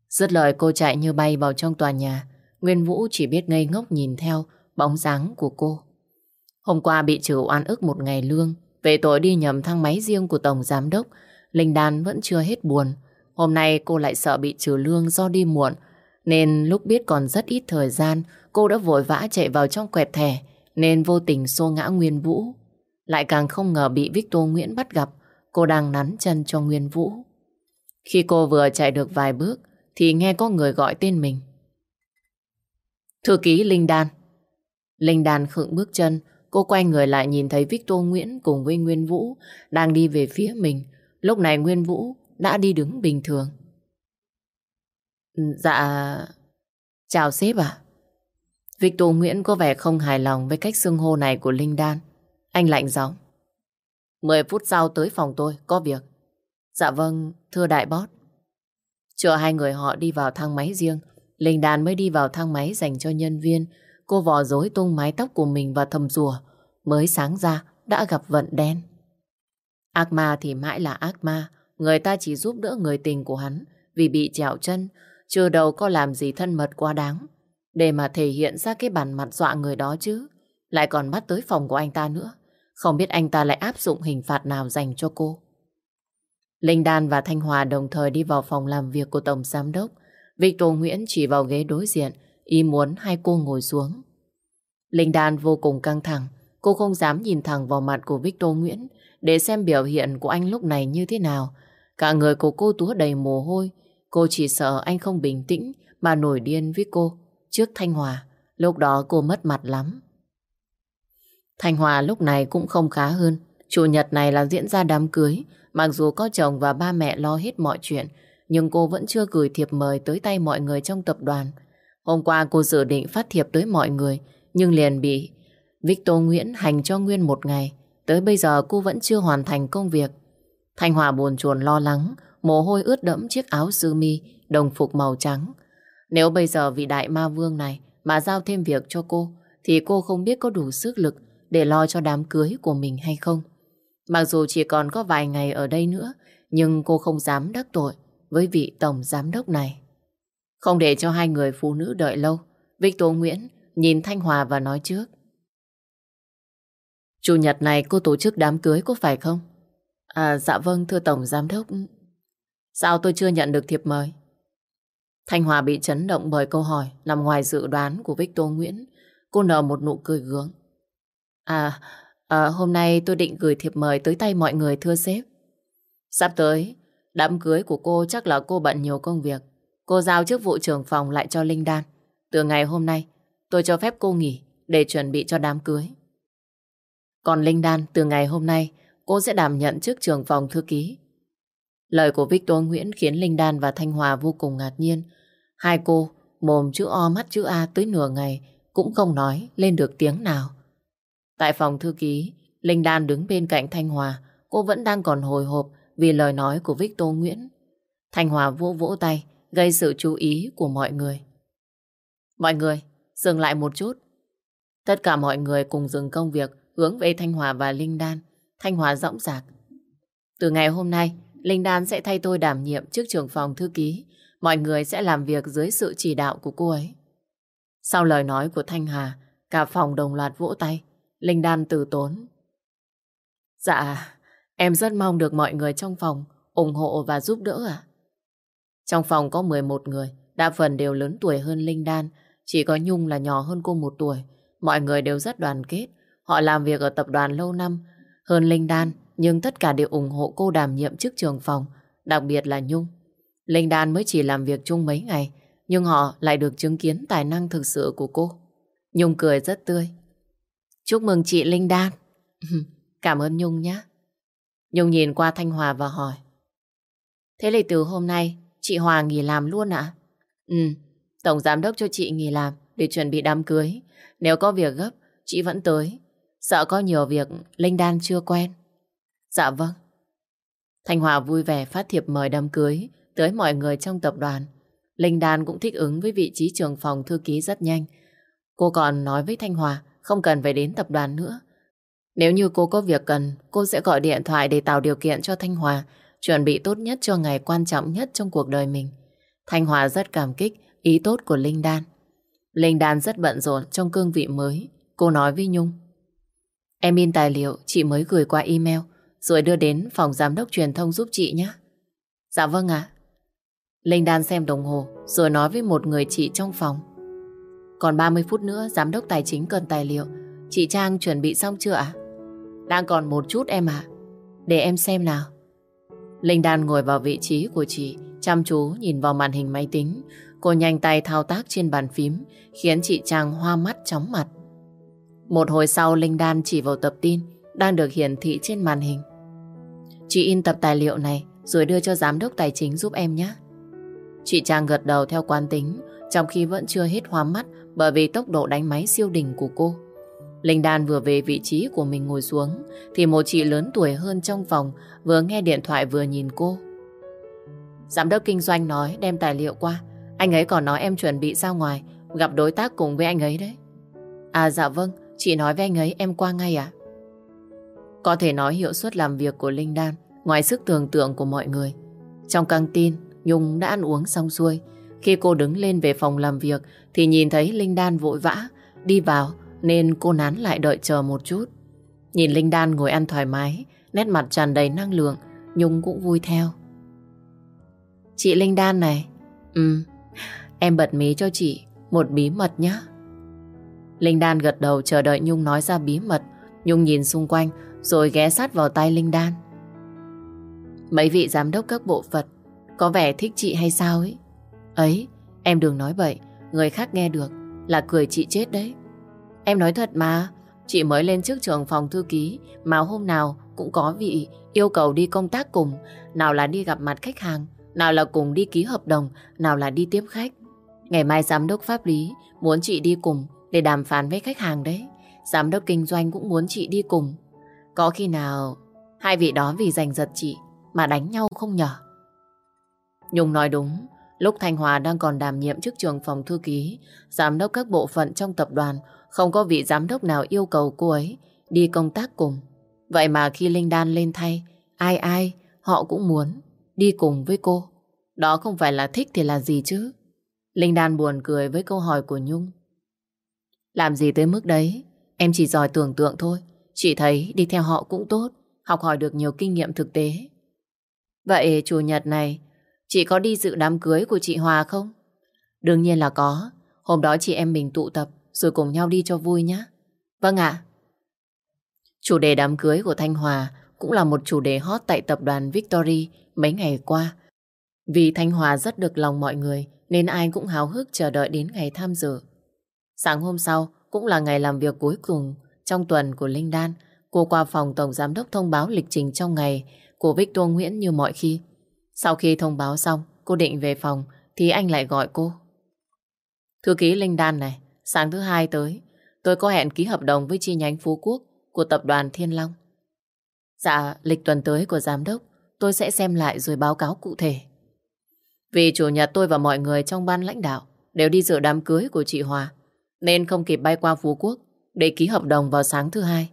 Dứt lời cô chạy như bay vào trong tòa nhà. Nguyên Vũ chỉ biết ngây ngốc nhìn theo bóng dáng của cô. Hôm qua bị trừ oan ức một ngày lương về tội đi nhầm thang máy riêng của Tổng Giám Đốc. Linh Đan vẫn chưa hết buồn. Hôm nay cô lại sợ bị trừ lương do đi muộn Nên lúc biết còn rất ít thời gian, cô đã vội vã chạy vào trong quẹt thẻ, nên vô tình xô ngã Nguyên Vũ. Lại càng không ngờ bị Victor Nguyễn bắt gặp, cô đang nắn chân cho Nguyên Vũ. Khi cô vừa chạy được vài bước, thì nghe có người gọi tên mình. Thư ký Linh Đan. Linh Đan khựng bước chân, cô quay người lại nhìn thấy Victor Nguyễn cùng với Nguyên Vũ đang đi về phía mình. Lúc này Nguyên Vũ đã đi đứng bình thường. Ừ, dạ... Chào sếp à? Victor Nguyễn có vẻ không hài lòng với cách xưng hô này của Linh Đan. Anh lạnh giọng. Mười phút sau tới phòng tôi, có việc. Dạ vâng, thưa đại bót. Chờ hai người họ đi vào thang máy riêng, Linh Đan mới đi vào thang máy dành cho nhân viên. Cô vò rối tung mái tóc của mình và thầm rùa. Mới sáng ra, đã gặp vận đen. Ác ma thì mãi là ác ma. Người ta chỉ giúp đỡ người tình của hắn vì bị trẹo chân, chưa đầu có làm gì thân mật quá đáng. Để mà thể hiện ra cái bản mặt dọa người đó chứ. Lại còn bắt tới phòng của anh ta nữa. Không biết anh ta lại áp dụng hình phạt nào dành cho cô. Linh Đan và Thanh Hòa đồng thời đi vào phòng làm việc của Tổng Giám Đốc. Victor Nguyễn chỉ vào ghế đối diện, ý muốn hai cô ngồi xuống. Linh Đan vô cùng căng thẳng. Cô không dám nhìn thẳng vào mặt của Victor Nguyễn để xem biểu hiện của anh lúc này như thế nào. Cả người của cô túa đầy mồ hôi. Cô chỉ sợ anh không bình tĩnh mà nổi điên với cô trước Thanh Hòa. Lúc đó cô mất mặt lắm. Thanh Hòa lúc này cũng không khá hơn. Chủ nhật này là diễn ra đám cưới. Mặc dù có chồng và ba mẹ lo hết mọi chuyện, nhưng cô vẫn chưa gửi thiệp mời tới tay mọi người trong tập đoàn. Hôm qua cô dự định phát thiệp tới mọi người, nhưng liền bị Victor Nguyễn hành cho Nguyên một ngày. Tới bây giờ cô vẫn chưa hoàn thành công việc. Thanh Hòa buồn chuồn lo lắng, mồ hôi ướt đẫm chiếc áo sơ mi, đồng phục màu trắng. Nếu bây giờ vị đại ma vương này mà giao thêm việc cho cô, thì cô không biết có đủ sức lực để lo cho đám cưới của mình hay không. Mặc dù chỉ còn có vài ngày ở đây nữa, nhưng cô không dám đắc tội với vị tổng giám đốc này. Không để cho hai người phụ nữ đợi lâu, Victor Nguyễn nhìn Thanh Hòa và nói trước. Chủ nhật này cô tổ chức đám cưới có phải không? À dạ vâng thưa tổng giám đốc. Sao tôi chưa nhận được thiệp mời? Thanh Hòa bị chấn động bởi câu hỏi nằm ngoài dự đoán của Victor Nguyễn. Cô nở một nụ cười gướng. À, à, hôm nay tôi định gửi thiệp mời tới tay mọi người thưa sếp. Sắp tới, đám cưới của cô chắc là cô bận nhiều công việc. Cô giao chức vụ trưởng phòng lại cho Linh Đan. Từ ngày hôm nay, tôi cho phép cô nghỉ để chuẩn bị cho đám cưới. Còn Linh Đan, từ ngày hôm nay, cô sẽ đảm nhận chức trưởng phòng thư ký. Lời của Victor Nguyễn khiến Linh Đan và Thanh Hòa vô cùng ngạc nhiên. Hai cô, mồm chữ O mắt chữ A tới nửa ngày, cũng không nói lên được tiếng nào. Tại phòng thư ký, Linh Đan đứng bên cạnh Thanh Hòa, cô vẫn đang còn hồi hộp vì lời nói của Victor Nguyễn. Thanh Hòa vỗ vỗ tay, gây sự chú ý của mọi người. Mọi người, dừng lại một chút. Tất cả mọi người cùng dừng công việc, hướng về Thanh Hòa và Linh Đan. Thanh Hòa rõng rạc. Từ ngày hôm nay, Linh Đan sẽ thay tôi đảm nhiệm trước trưởng phòng thư ký. Mọi người sẽ làm việc dưới sự chỉ đạo của cô ấy. Sau lời nói của Thanh Hà, cả phòng đồng loạt vỗ tay. Linh Đan từ tốn. Dạ, em rất mong được mọi người trong phòng ủng hộ và giúp đỡ ạ. Trong phòng có 11 người, đa phần đều lớn tuổi hơn Linh Đan, chỉ có Nhung là nhỏ hơn cô một tuổi. Mọi người đều rất đoàn kết, họ làm việc ở tập đoàn lâu năm, hơn Linh Đan, nhưng tất cả đều ủng hộ cô đảm nhiệm chức trường phòng, đặc biệt là Nhung. Linh Đan mới chỉ làm việc chung mấy ngày, nhưng họ lại được chứng kiến tài năng thực sự của cô. Nhung cười rất tươi, Chúc mừng chị Linh Đan. Cảm ơn Nhung nhé. Nhung nhìn qua Thanh Hòa và hỏi. Thế thì từ hôm nay chị Hòa nghỉ làm luôn ạ? Ừ, Tổng Giám đốc cho chị nghỉ làm để chuẩn bị đám cưới. Nếu có việc gấp, chị vẫn tới. Sợ có nhiều việc Linh Đan chưa quen. Dạ vâng. Thanh Hòa vui vẻ phát thiệp mời đám cưới tới mọi người trong tập đoàn. Linh Đan cũng thích ứng với vị trí trưởng phòng thư ký rất nhanh. Cô còn nói với Thanh Hòa không cần phải đến tập đoàn nữa. Nếu như cô có việc cần, cô sẽ gọi điện thoại để tạo điều kiện cho Thanh Hòa chuẩn bị tốt nhất cho ngày quan trọng nhất trong cuộc đời mình. Thanh Hòa rất cảm kích ý tốt của Linh Đan. Linh Đan rất bận rộn trong cương vị mới. Cô nói với Nhung. Em in tài liệu chị mới gửi qua email rồi đưa đến phòng giám đốc truyền thông giúp chị nhé. Dạ vâng ạ. Linh Đan xem đồng hồ rồi nói với một người chị trong phòng. Còn 30 phút nữa giám đốc tài chính cần tài liệu. Chị Trang chuẩn bị xong chưa ạ? Đang còn một chút em ạ. Để em xem nào. Linh Đan ngồi vào vị trí của chị, chăm chú nhìn vào màn hình máy tính. Cô nhanh tay thao tác trên bàn phím, khiến chị Trang hoa mắt chóng mặt. Một hồi sau Linh Đan chỉ vào tập tin đang được hiển thị trên màn hình. Chị in tập tài liệu này rồi đưa cho giám đốc tài chính giúp em nhé. Chị Trang gật đầu theo quán tính, trong khi vẫn chưa hết hoa mắt bởi vì tốc độ đánh máy siêu đỉnh của cô. Linh Đan vừa về vị trí của mình ngồi xuống, thì một chị lớn tuổi hơn trong phòng vừa nghe điện thoại vừa nhìn cô. Giám đốc kinh doanh nói đem tài liệu qua, anh ấy còn nói em chuẩn bị ra ngoài, gặp đối tác cùng với anh ấy đấy. À dạ vâng, chị nói với anh ấy em qua ngay à? Có thể nói hiệu suất làm việc của Linh Đan ngoài sức tưởng tượng của mọi người. Trong căng tin, Nhung đã ăn uống xong xuôi. Khi cô đứng lên về phòng làm việc thì nhìn thấy Linh Đan vội vã đi vào nên cô nán lại đợi chờ một chút. Nhìn Linh Đan ngồi ăn thoải mái, nét mặt tràn đầy năng lượng, Nhung cũng vui theo. Chị Linh Đan này, ừ, em bật mí cho chị một bí mật nhé. Linh Đan gật đầu chờ đợi Nhung nói ra bí mật. Nhung nhìn xung quanh rồi ghé sát vào tay Linh Đan. Mấy vị giám đốc các bộ phận có vẻ thích chị hay sao ấy? Ấy, em đừng nói bậy, người khác nghe được là cười chị chết đấy. Em nói thật mà, chị mới lên trước trường phòng thư ký mà hôm nào cũng có vị yêu cầu đi công tác cùng, nào là đi gặp mặt khách hàng, nào là cùng đi ký hợp đồng, nào là đi tiếp khách. Ngày mai giám đốc pháp lý muốn chị đi cùng để đàm phán với khách hàng đấy. Giám đốc kinh doanh cũng muốn chị đi cùng. Có khi nào hai vị đó vì giành giật chị mà đánh nhau không nhở? Nhung nói đúng, lúc Thanh Hòa đang còn đảm nhiệm chức trường phòng thư ký, giám đốc các bộ phận trong tập đoàn, không có vị giám đốc nào yêu cầu cô ấy đi công tác cùng. Vậy mà khi Linh Đan lên thay, ai ai họ cũng muốn đi cùng với cô. Đó không phải là thích thì là gì chứ? Linh Đan buồn cười với câu hỏi của Nhung. Làm gì tới mức đấy? Em chỉ giỏi tưởng tượng thôi. Chị thấy đi theo họ cũng tốt, học hỏi được nhiều kinh nghiệm thực tế. Vậy chủ nhật này, chị có đi dự đám cưới của chị Hòa không? Đương nhiên là có. Hôm đó chị em mình tụ tập, rồi cùng nhau đi cho vui nhé. Vâng ạ. Chủ đề đám cưới của Thanh Hòa cũng là một chủ đề hot tại tập đoàn Victory mấy ngày qua. Vì Thanh Hòa rất được lòng mọi người, nên ai cũng háo hức chờ đợi đến ngày tham dự. Sáng hôm sau cũng là ngày làm việc cuối cùng trong tuần của Linh Đan. Cô qua phòng Tổng Giám đốc thông báo lịch trình trong ngày của Victor Nguyễn như mọi khi. Sau khi thông báo xong, cô định về phòng thì anh lại gọi cô. Thư ký Linh Đan này, sáng thứ hai tới, tôi có hẹn ký hợp đồng với chi nhánh Phú Quốc của tập đoàn Thiên Long. Dạ, lịch tuần tới của giám đốc, tôi sẽ xem lại rồi báo cáo cụ thể. Vì chủ nhật tôi và mọi người trong ban lãnh đạo đều đi dự đám cưới của chị Hòa, nên không kịp bay qua Phú Quốc để ký hợp đồng vào sáng thứ hai.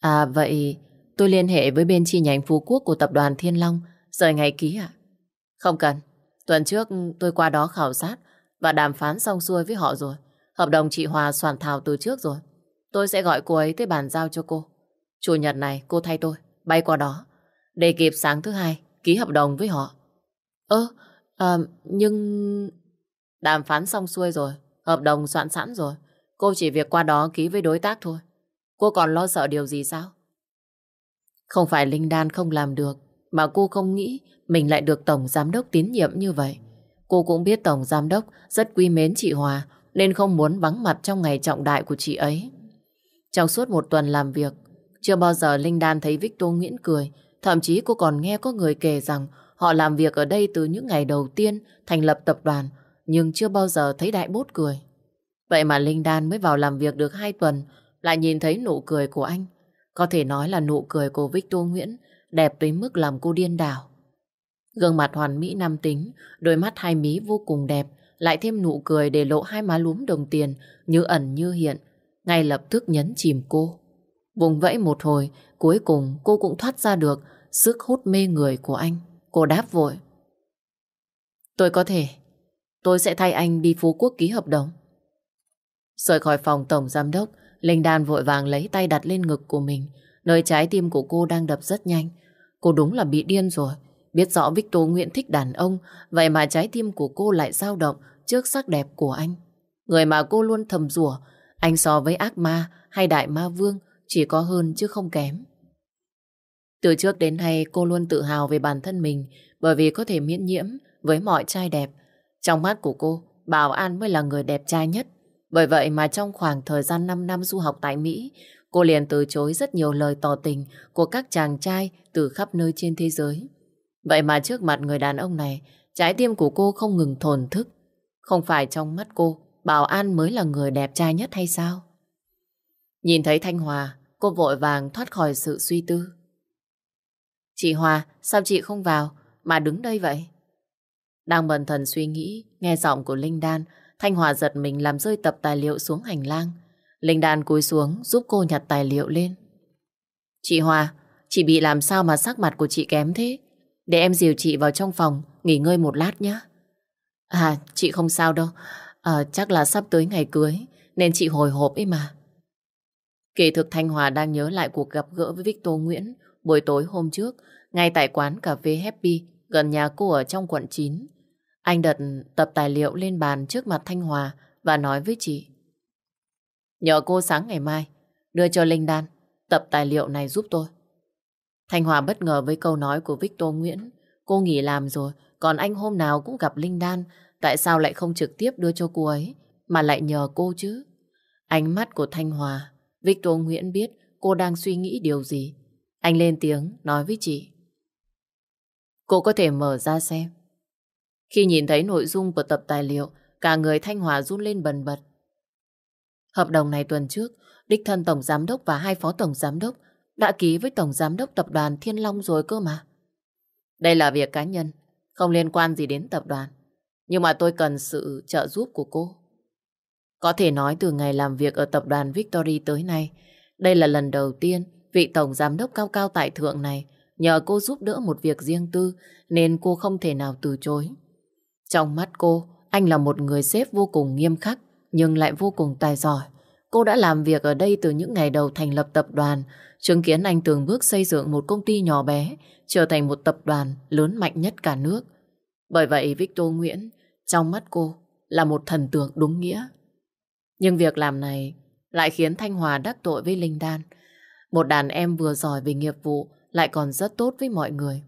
À vậy tôi liên hệ với bên chi nhánh Phú Quốc của tập đoàn Thiên Long rời ngày ký ạ? Không cần. Tuần trước tôi qua đó khảo sát và đàm phán xong xuôi với họ rồi. Hợp đồng chị Hòa soạn thảo từ trước rồi. Tôi sẽ gọi cô ấy tới bàn giao cho cô. Chủ nhật này cô thay tôi bay qua đó để kịp sáng thứ hai ký hợp đồng với họ. Ơ, à, nhưng... Đàm phán xong xuôi rồi, hợp đồng soạn sẵn rồi. Cô chỉ việc qua đó ký với đối tác thôi. Cô còn lo sợ điều gì sao? Không phải Linh Đan không làm được, mà cô không nghĩ mình lại được Tổng Giám đốc tín nhiệm như vậy. Cô cũng biết Tổng Giám đốc rất quý mến chị Hòa, nên không muốn vắng mặt trong ngày trọng đại của chị ấy. Trong suốt một tuần làm việc, chưa bao giờ Linh Đan thấy Victor Nguyễn cười, thậm chí cô còn nghe có người kể rằng họ làm việc ở đây từ những ngày đầu tiên thành lập tập đoàn, nhưng chưa bao giờ thấy đại bốt cười. Vậy mà Linh Đan mới vào làm việc được hai tuần lại nhìn thấy nụ cười của anh. Có thể nói là nụ cười của Victor Nguyễn đẹp tới mức làm cô điên đảo. Gương mặt hoàn mỹ nam tính, đôi mắt hai mí vô cùng đẹp, lại thêm nụ cười để lộ hai má lúm đồng tiền như ẩn như hiện, ngay lập tức nhấn chìm cô. Vùng vẫy một hồi, cuối cùng cô cũng thoát ra được sức hút mê người của anh. Cô đáp vội. Tôi có thể. Tôi sẽ thay anh đi Phú Quốc ký hợp đồng. Rời khỏi phòng tổng giám đốc, Linh Đan vội vàng lấy tay đặt lên ngực của mình, nơi trái tim của cô đang đập rất nhanh. Cô đúng là bị điên rồi. Biết rõ Victor Nguyễn thích đàn ông, vậy mà trái tim của cô lại dao động trước sắc đẹp của anh. Người mà cô luôn thầm rủa anh so với ác ma hay đại ma vương chỉ có hơn chứ không kém. Từ trước đến nay cô luôn tự hào về bản thân mình bởi vì có thể miễn nhiễm với mọi trai đẹp. Trong mắt của cô, Bảo An mới là người đẹp trai nhất. Bởi vậy mà trong khoảng thời gian 5 năm du học tại Mỹ, cô liền từ chối rất nhiều lời tỏ tình của các chàng trai từ khắp nơi trên thế giới. Vậy mà trước mặt người đàn ông này, trái tim của cô không ngừng thổn thức. Không phải trong mắt cô, Bảo An mới là người đẹp trai nhất hay sao? Nhìn thấy Thanh Hòa, cô vội vàng thoát khỏi sự suy tư. Chị Hòa, sao chị không vào mà đứng đây vậy? Đang bần thần suy nghĩ, nghe giọng của Linh Đan, Thanh Hòa giật mình làm rơi tập tài liệu xuống hành lang. Linh Đan cúi xuống giúp cô nhặt tài liệu lên. Chị Hòa, chị bị làm sao mà sắc mặt của chị kém thế? Để em dìu chị vào trong phòng, nghỉ ngơi một lát nhé. À, chị không sao đâu. À, chắc là sắp tới ngày cưới, nên chị hồi hộp ấy mà. Kỳ thực Thanh Hòa đang nhớ lại cuộc gặp gỡ với Victor Nguyễn buổi tối hôm trước, ngay tại quán cà phê Happy, gần nhà cô ở trong quận 9. Anh đặt tập tài liệu lên bàn trước mặt Thanh Hòa và nói với chị. Nhờ cô sáng ngày mai, đưa cho Linh Đan tập tài liệu này giúp tôi. Thanh Hòa bất ngờ với câu nói của Victor Nguyễn. Cô nghỉ làm rồi, còn anh hôm nào cũng gặp Linh Đan, tại sao lại không trực tiếp đưa cho cô ấy, mà lại nhờ cô chứ? Ánh mắt của Thanh Hòa, Victor Nguyễn biết cô đang suy nghĩ điều gì. Anh lên tiếng nói với chị. Cô có thể mở ra xem. Khi nhìn thấy nội dung của tập tài liệu, cả người Thanh Hòa run lên bần bật. Hợp đồng này tuần trước, đích thân Tổng Giám đốc và hai Phó Tổng Giám đốc đã ký với Tổng Giám đốc Tập đoàn Thiên Long rồi cơ mà. Đây là việc cá nhân, không liên quan gì đến tập đoàn. Nhưng mà tôi cần sự trợ giúp của cô. Có thể nói từ ngày làm việc ở tập đoàn Victory tới nay, đây là lần đầu tiên vị Tổng Giám đốc cao cao tại thượng này nhờ cô giúp đỡ một việc riêng tư nên cô không thể nào từ chối. Trong mắt cô, anh là một người sếp vô cùng nghiêm khắc nhưng lại vô cùng tài giỏi. Cô đã làm việc ở đây từ những ngày đầu thành lập tập đoàn, chứng kiến anh từng bước xây dựng một công ty nhỏ bé, trở thành một tập đoàn lớn mạnh nhất cả nước. Bởi vậy Victor Nguyễn, trong mắt cô, là một thần tượng đúng nghĩa. Nhưng việc làm này lại khiến Thanh Hòa đắc tội với Linh Đan. Một đàn em vừa giỏi về nghiệp vụ lại còn rất tốt với mọi người.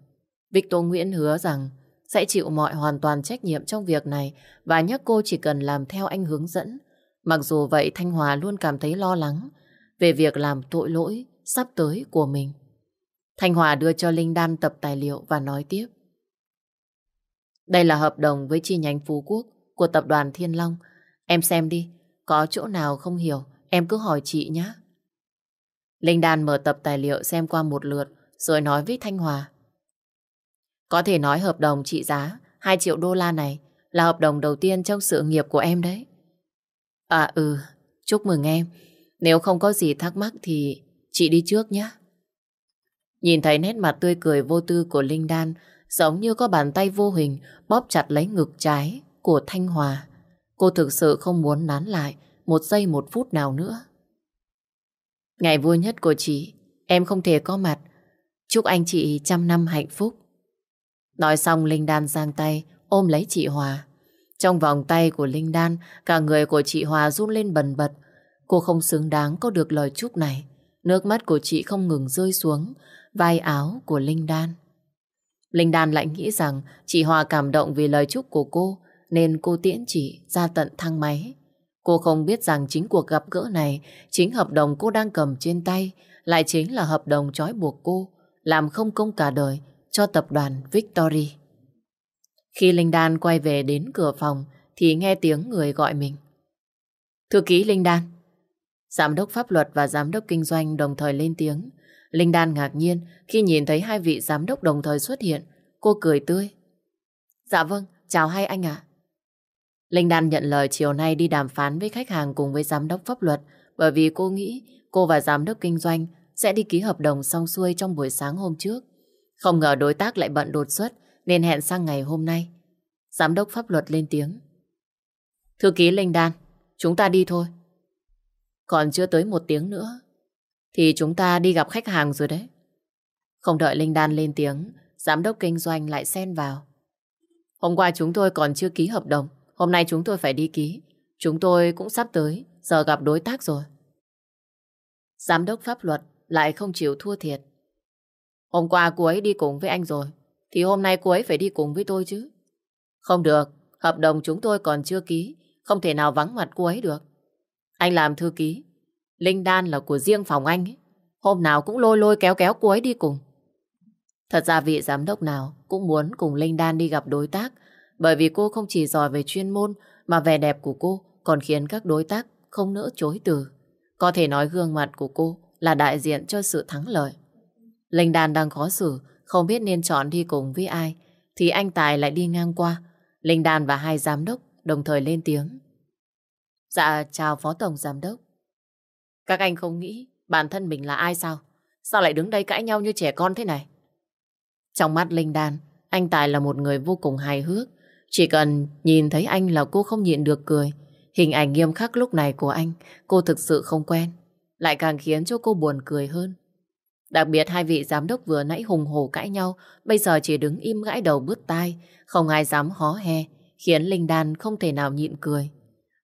Victor Nguyễn hứa rằng sẽ chịu mọi hoàn toàn trách nhiệm trong việc này và nhắc cô chỉ cần làm theo anh hướng dẫn. Mặc dù vậy Thanh Hòa luôn cảm thấy lo lắng về việc làm tội lỗi sắp tới của mình. Thanh Hòa đưa cho Linh Đan tập tài liệu và nói tiếp. Đây là hợp đồng với chi nhánh Phú Quốc của tập đoàn Thiên Long. Em xem đi, có chỗ nào không hiểu, em cứ hỏi chị nhé. Linh Đan mở tập tài liệu xem qua một lượt rồi nói với Thanh Hòa. Có thể nói hợp đồng trị giá 2 triệu đô la này là hợp đồng đầu tiên trong sự nghiệp của em đấy. À ừ, chúc mừng em. Nếu không có gì thắc mắc thì chị đi trước nhé. Nhìn thấy nét mặt tươi cười vô tư của Linh Đan giống như có bàn tay vô hình bóp chặt lấy ngực trái của Thanh Hòa. Cô thực sự không muốn nán lại một giây một phút nào nữa. Ngày vui nhất của chị, em không thể có mặt. Chúc anh chị trăm năm hạnh phúc. Nói xong Linh Đan giang tay ôm lấy chị Hòa. Trong vòng tay của Linh Đan, cả người của chị Hòa run lên bần bật. Cô không xứng đáng có được lời chúc này. Nước mắt của chị không ngừng rơi xuống vai áo của Linh Đan. Linh Đan lại nghĩ rằng chị Hòa cảm động vì lời chúc của cô nên cô tiễn chị ra tận thang máy. Cô không biết rằng chính cuộc gặp gỡ này, chính hợp đồng cô đang cầm trên tay, lại chính là hợp đồng trói buộc cô, làm không công cả đời cho tập đoàn Victory. Khi Linh Đan quay về đến cửa phòng thì nghe tiếng người gọi mình. Thư ký Linh Đan. Giám đốc pháp luật và giám đốc kinh doanh đồng thời lên tiếng. Linh Đan ngạc nhiên khi nhìn thấy hai vị giám đốc đồng thời xuất hiện. Cô cười tươi. Dạ vâng, chào hai anh ạ. Linh Đan nhận lời chiều nay đi đàm phán với khách hàng cùng với giám đốc pháp luật bởi vì cô nghĩ cô và giám đốc kinh doanh sẽ đi ký hợp đồng xong xuôi trong buổi sáng hôm trước. Không ngờ đối tác lại bận đột xuất nên hẹn sang ngày hôm nay. Giám đốc pháp luật lên tiếng. Thư ký Linh Đan, chúng ta đi thôi. Còn chưa tới một tiếng nữa thì chúng ta đi gặp khách hàng rồi đấy. Không đợi Linh Đan lên tiếng, Giám đốc kinh doanh lại xen vào. Hôm qua chúng tôi còn chưa ký hợp đồng. Hôm nay chúng tôi phải đi ký. Chúng tôi cũng sắp tới, giờ gặp đối tác rồi. Giám đốc pháp luật lại không chịu thua thiệt. Hôm qua cô ấy đi cùng với anh rồi, thì hôm nay cô ấy phải đi cùng với tôi chứ. Không được, hợp đồng chúng tôi còn chưa ký, không thể nào vắng mặt cô ấy được. Anh làm thư ký, Linh Đan là của riêng phòng anh ấy. Hôm nào cũng lôi lôi kéo kéo cô ấy đi cùng. Thật ra vị giám đốc nào cũng muốn cùng Linh Đan đi gặp đối tác bởi vì cô không chỉ giỏi về chuyên môn mà vẻ đẹp của cô còn khiến các đối tác không nỡ chối từ. Có thể nói gương mặt của cô là đại diện cho sự thắng lợi. Linh Đan đang khó xử, không biết nên chọn đi cùng với ai, thì anh Tài lại đi ngang qua. Linh Đan và hai giám đốc đồng thời lên tiếng. Dạ, chào Phó Tổng Giám đốc. Các anh không nghĩ bản thân mình là ai sao? Sao lại đứng đây cãi nhau như trẻ con thế này? Trong mắt Linh Đan, anh Tài là một người vô cùng hài hước. Chỉ cần nhìn thấy anh là cô không nhịn được cười. Hình ảnh nghiêm khắc lúc này của anh, cô thực sự không quen. Lại càng khiến cho cô buồn cười hơn. Đặc biệt hai vị giám đốc vừa nãy hùng hổ cãi nhau, bây giờ chỉ đứng im gãi đầu bứt tai, không ai dám hó he, khiến Linh Đan không thể nào nhịn cười.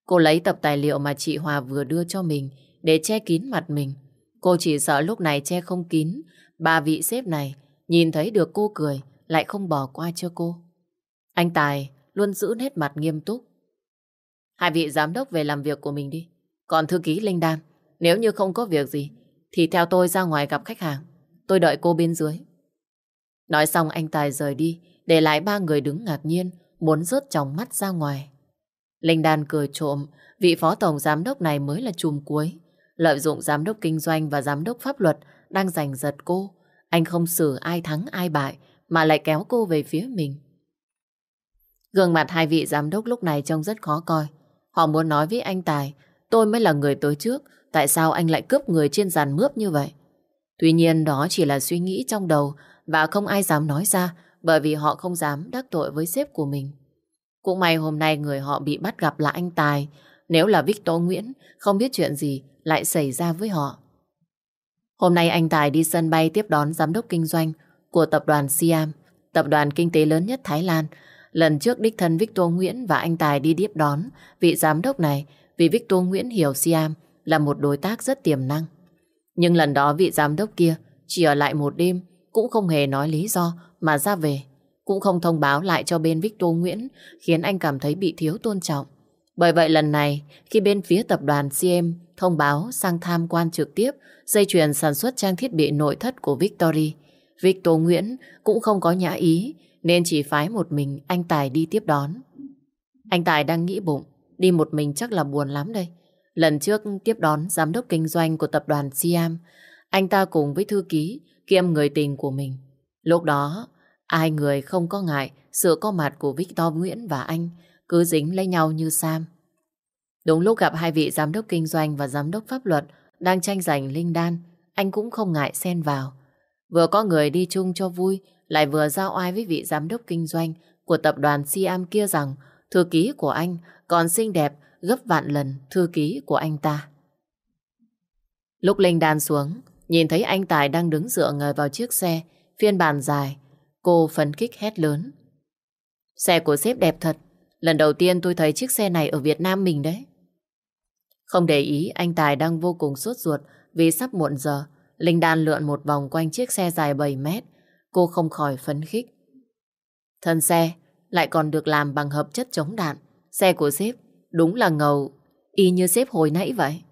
Cô lấy tập tài liệu mà chị Hòa vừa đưa cho mình để che kín mặt mình. Cô chỉ sợ lúc này che không kín, ba vị sếp này nhìn thấy được cô cười, lại không bỏ qua cho cô. Anh Tài luôn giữ nét mặt nghiêm túc. Hai vị giám đốc về làm việc của mình đi. Còn thư ký Linh Đan, nếu như không có việc gì, thì theo tôi ra ngoài gặp khách hàng. Tôi đợi cô bên dưới. Nói xong anh Tài rời đi, để lại ba người đứng ngạc nhiên, muốn rớt trong mắt ra ngoài. Linh Đan cười trộm, vị phó tổng giám đốc này mới là chùm cuối. Lợi dụng giám đốc kinh doanh và giám đốc pháp luật đang giành giật cô. Anh không xử ai thắng ai bại, mà lại kéo cô về phía mình. Gương mặt hai vị giám đốc lúc này trông rất khó coi. Họ muốn nói với anh Tài, tôi mới là người tới trước, tại sao anh lại cướp người trên giàn mướp như vậy? Tuy nhiên đó chỉ là suy nghĩ trong đầu và không ai dám nói ra bởi vì họ không dám đắc tội với sếp của mình. Cũng may hôm nay người họ bị bắt gặp là anh Tài. Nếu là Victor Nguyễn, không biết chuyện gì lại xảy ra với họ. Hôm nay anh Tài đi sân bay tiếp đón giám đốc kinh doanh của tập đoàn Siam, tập đoàn kinh tế lớn nhất Thái Lan. Lần trước đích thân Victor Nguyễn và anh Tài đi tiếp đón vị giám đốc này vì Victor Nguyễn hiểu Siam là một đối tác rất tiềm năng. Nhưng lần đó vị giám đốc kia chỉ ở lại một đêm cũng không hề nói lý do mà ra về. Cũng không thông báo lại cho bên Victor Nguyễn khiến anh cảm thấy bị thiếu tôn trọng. Bởi vậy lần này khi bên phía tập đoàn CM thông báo sang tham quan trực tiếp dây chuyền sản xuất trang thiết bị nội thất của Victory, Victor Nguyễn cũng không có nhã ý nên chỉ phái một mình anh Tài đi tiếp đón. Anh Tài đang nghĩ bụng, đi một mình chắc là buồn lắm đây. Lần trước tiếp đón giám đốc kinh doanh của tập đoàn Siam, anh ta cùng với thư ký kiêm người tình của mình. Lúc đó, ai người không có ngại sự có mặt của Victor Nguyễn và anh cứ dính lấy nhau như Sam. Đúng lúc gặp hai vị giám đốc kinh doanh và giám đốc pháp luật đang tranh giành linh đan, anh cũng không ngại xen vào. Vừa có người đi chung cho vui, lại vừa giao oai với vị giám đốc kinh doanh của tập đoàn Siam kia rằng thư ký của anh còn xinh đẹp gấp vạn lần thư ký của anh ta. Lúc Linh đan xuống, nhìn thấy anh Tài đang đứng dựa người vào chiếc xe, phiên bản dài, cô phấn khích hét lớn. Xe của sếp đẹp thật, lần đầu tiên tôi thấy chiếc xe này ở Việt Nam mình đấy. Không để ý, anh Tài đang vô cùng sốt ruột vì sắp muộn giờ. Linh đan lượn một vòng quanh chiếc xe dài 7 mét, cô không khỏi phấn khích. Thân xe lại còn được làm bằng hợp chất chống đạn. Xe của sếp Đúng là ngầu, y như xếp hồi nãy vậy.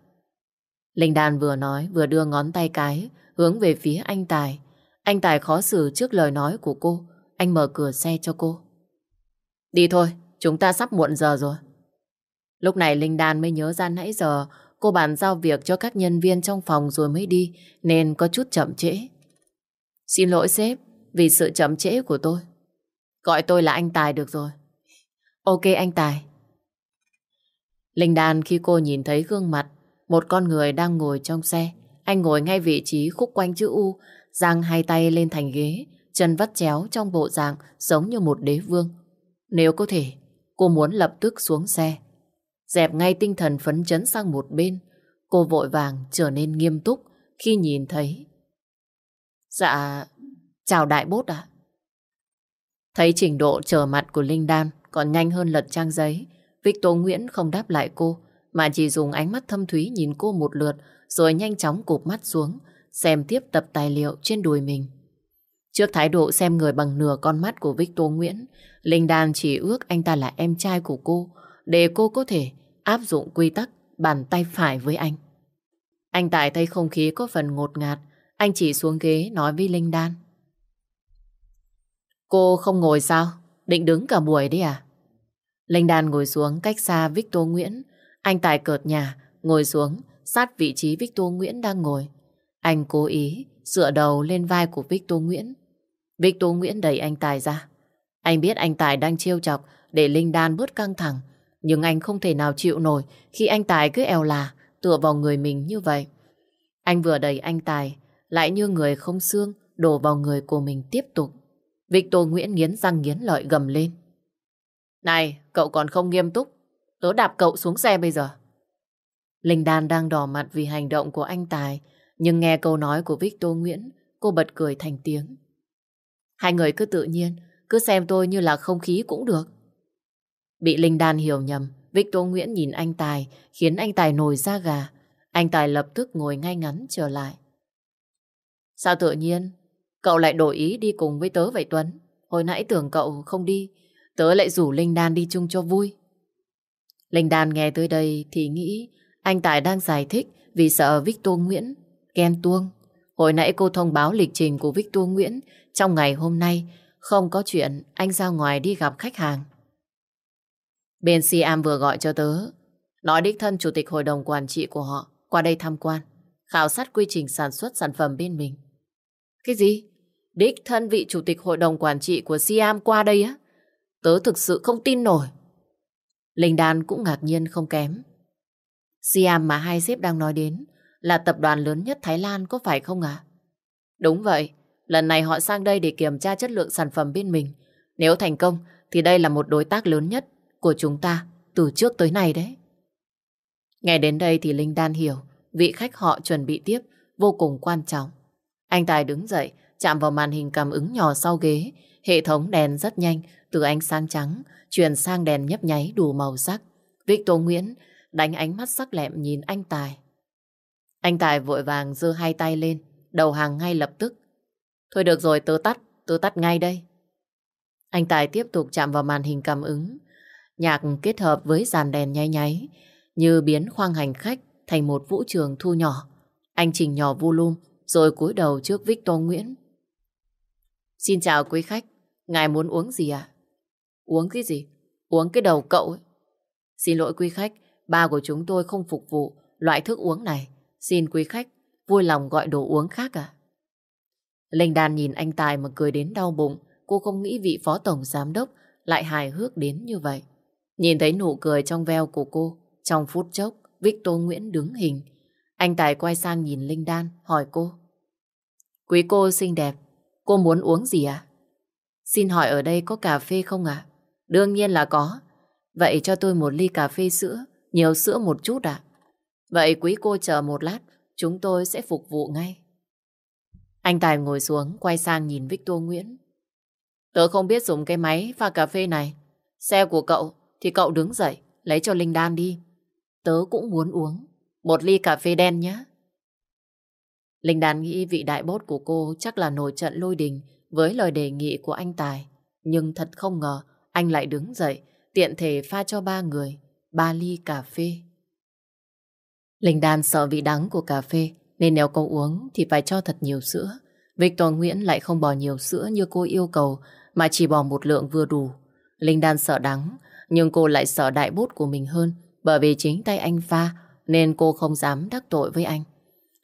Linh Đan vừa nói vừa đưa ngón tay cái hướng về phía anh Tài. Anh Tài khó xử trước lời nói của cô. Anh mở cửa xe cho cô. Đi thôi, chúng ta sắp muộn giờ rồi. Lúc này Linh Đan mới nhớ ra nãy giờ cô bàn giao việc cho các nhân viên trong phòng rồi mới đi nên có chút chậm trễ. Xin lỗi sếp vì sự chậm trễ của tôi. Gọi tôi là anh Tài được rồi. Ok anh Tài, Linh đan khi cô nhìn thấy gương mặt một con người đang ngồi trong xe. Anh ngồi ngay vị trí khúc quanh chữ U, giang hai tay lên thành ghế, chân vắt chéo trong bộ dạng giống như một đế vương. Nếu có thể, cô muốn lập tức xuống xe. Dẹp ngay tinh thần phấn chấn sang một bên, cô vội vàng trở nên nghiêm túc khi nhìn thấy. Dạ, chào đại bốt ạ. Thấy trình độ trở mặt của Linh Đan còn nhanh hơn lật trang giấy, Victor Nguyễn không đáp lại cô, mà chỉ dùng ánh mắt thâm thúy nhìn cô một lượt, rồi nhanh chóng cụp mắt xuống, xem tiếp tập tài liệu trên đùi mình. Trước thái độ xem người bằng nửa con mắt của Victor Nguyễn, Linh Đan chỉ ước anh ta là em trai của cô, để cô có thể áp dụng quy tắc bàn tay phải với anh. Anh Tài thấy không khí có phần ngột ngạt, anh chỉ xuống ghế nói với Linh Đan. Cô không ngồi sao? Định đứng cả buổi đấy à? Linh Đan ngồi xuống cách xa Victor Nguyễn. Anh Tài cợt nhà, ngồi xuống, sát vị trí Victor Nguyễn đang ngồi. Anh cố ý dựa đầu lên vai của Victor Nguyễn. Victor Nguyễn đẩy anh Tài ra. Anh biết anh Tài đang trêu chọc để Linh Đan bớt căng thẳng. Nhưng anh không thể nào chịu nổi khi anh Tài cứ eo là tựa vào người mình như vậy. Anh vừa đẩy anh Tài, lại như người không xương đổ vào người của mình tiếp tục. Victor Nguyễn nghiến răng nghiến lợi gầm lên. Này, cậu còn không nghiêm túc. Tớ đạp cậu xuống xe bây giờ. Linh Đan đang đỏ mặt vì hành động của anh Tài, nhưng nghe câu nói của Victor Nguyễn, cô bật cười thành tiếng. Hai người cứ tự nhiên, cứ xem tôi như là không khí cũng được. Bị Linh Đan hiểu nhầm, Victor Nguyễn nhìn anh Tài, khiến anh Tài nổi da gà. Anh Tài lập tức ngồi ngay ngắn trở lại. Sao tự nhiên, cậu lại đổi ý đi cùng với tớ vậy Tuấn? Hồi nãy tưởng cậu không đi, tớ lại rủ Linh Đan đi chung cho vui. Linh Đan nghe tới đây thì nghĩ anh Tài đang giải thích vì sợ Victor Nguyễn ghen tuông. Hồi nãy cô thông báo lịch trình của Victor Nguyễn trong ngày hôm nay không có chuyện anh ra ngoài đi gặp khách hàng. Bên Siam vừa gọi cho tớ, nói đích thân chủ tịch hội đồng quản trị của họ qua đây tham quan, khảo sát quy trình sản xuất sản phẩm bên mình. Cái gì? Đích thân vị chủ tịch hội đồng quản trị của Siam qua đây á? Tớ thực sự không tin nổi. Linh Đan cũng ngạc nhiên không kém. Siam mà hai xếp đang nói đến là tập đoàn lớn nhất Thái Lan có phải không à? Đúng vậy, lần này họ sang đây để kiểm tra chất lượng sản phẩm bên mình. Nếu thành công thì đây là một đối tác lớn nhất của chúng ta từ trước tới nay đấy. Nghe đến đây thì Linh Đan hiểu vị khách họ chuẩn bị tiếp vô cùng quan trọng. Anh Tài đứng dậy, chạm vào màn hình cảm ứng nhỏ sau ghế. Hệ thống đèn rất nhanh, từ ánh sáng trắng, chuyển sang đèn nhấp nháy đủ màu sắc. Victor Nguyễn đánh ánh mắt sắc lẹm nhìn anh Tài. Anh Tài vội vàng giơ hai tay lên, đầu hàng ngay lập tức. Thôi được rồi, tớ tắt, tớ tắt ngay đây. Anh Tài tiếp tục chạm vào màn hình cảm ứng. Nhạc kết hợp với dàn đèn nháy nháy, như biến khoang hành khách thành một vũ trường thu nhỏ. Anh chỉnh nhỏ volume, rồi cúi đầu trước Victor Nguyễn. Xin chào quý khách, ngài muốn uống gì à? Uống cái gì? Uống cái đầu cậu ấy. Xin lỗi quý khách, ba của chúng tôi không phục vụ loại thức uống này. Xin quý khách vui lòng gọi đồ uống khác à? Linh Đan nhìn anh Tài mà cười đến đau bụng. Cô không nghĩ vị phó tổng giám đốc lại hài hước đến như vậy. Nhìn thấy nụ cười trong veo của cô, trong phút chốc, Victor Nguyễn đứng hình. Anh Tài quay sang nhìn Linh Đan, hỏi cô. Quý cô xinh đẹp, cô muốn uống gì à? Xin hỏi ở đây có cà phê không ạ? Đương nhiên là có. Vậy cho tôi một ly cà phê sữa, nhiều sữa một chút ạ. Vậy quý cô chờ một lát, chúng tôi sẽ phục vụ ngay. Anh Tài ngồi xuống, quay sang nhìn Victor Nguyễn. Tớ không biết dùng cái máy pha cà phê này. Xe của cậu thì cậu đứng dậy, lấy cho Linh Đan đi. Tớ cũng muốn uống. Một ly cà phê đen nhé. Linh Đan nghĩ vị đại bốt của cô chắc là nổi trận lôi đình với lời đề nghị của anh Tài. Nhưng thật không ngờ anh lại đứng dậy, tiện thể pha cho ba người, ba ly cà phê. Linh Đan sợ vị đắng của cà phê, nên nếu cô uống thì phải cho thật nhiều sữa. Victor Nguyễn lại không bỏ nhiều sữa như cô yêu cầu, mà chỉ bỏ một lượng vừa đủ. Linh Đan sợ đắng, nhưng cô lại sợ đại bút của mình hơn, bởi vì chính tay anh pha, nên cô không dám đắc tội với anh.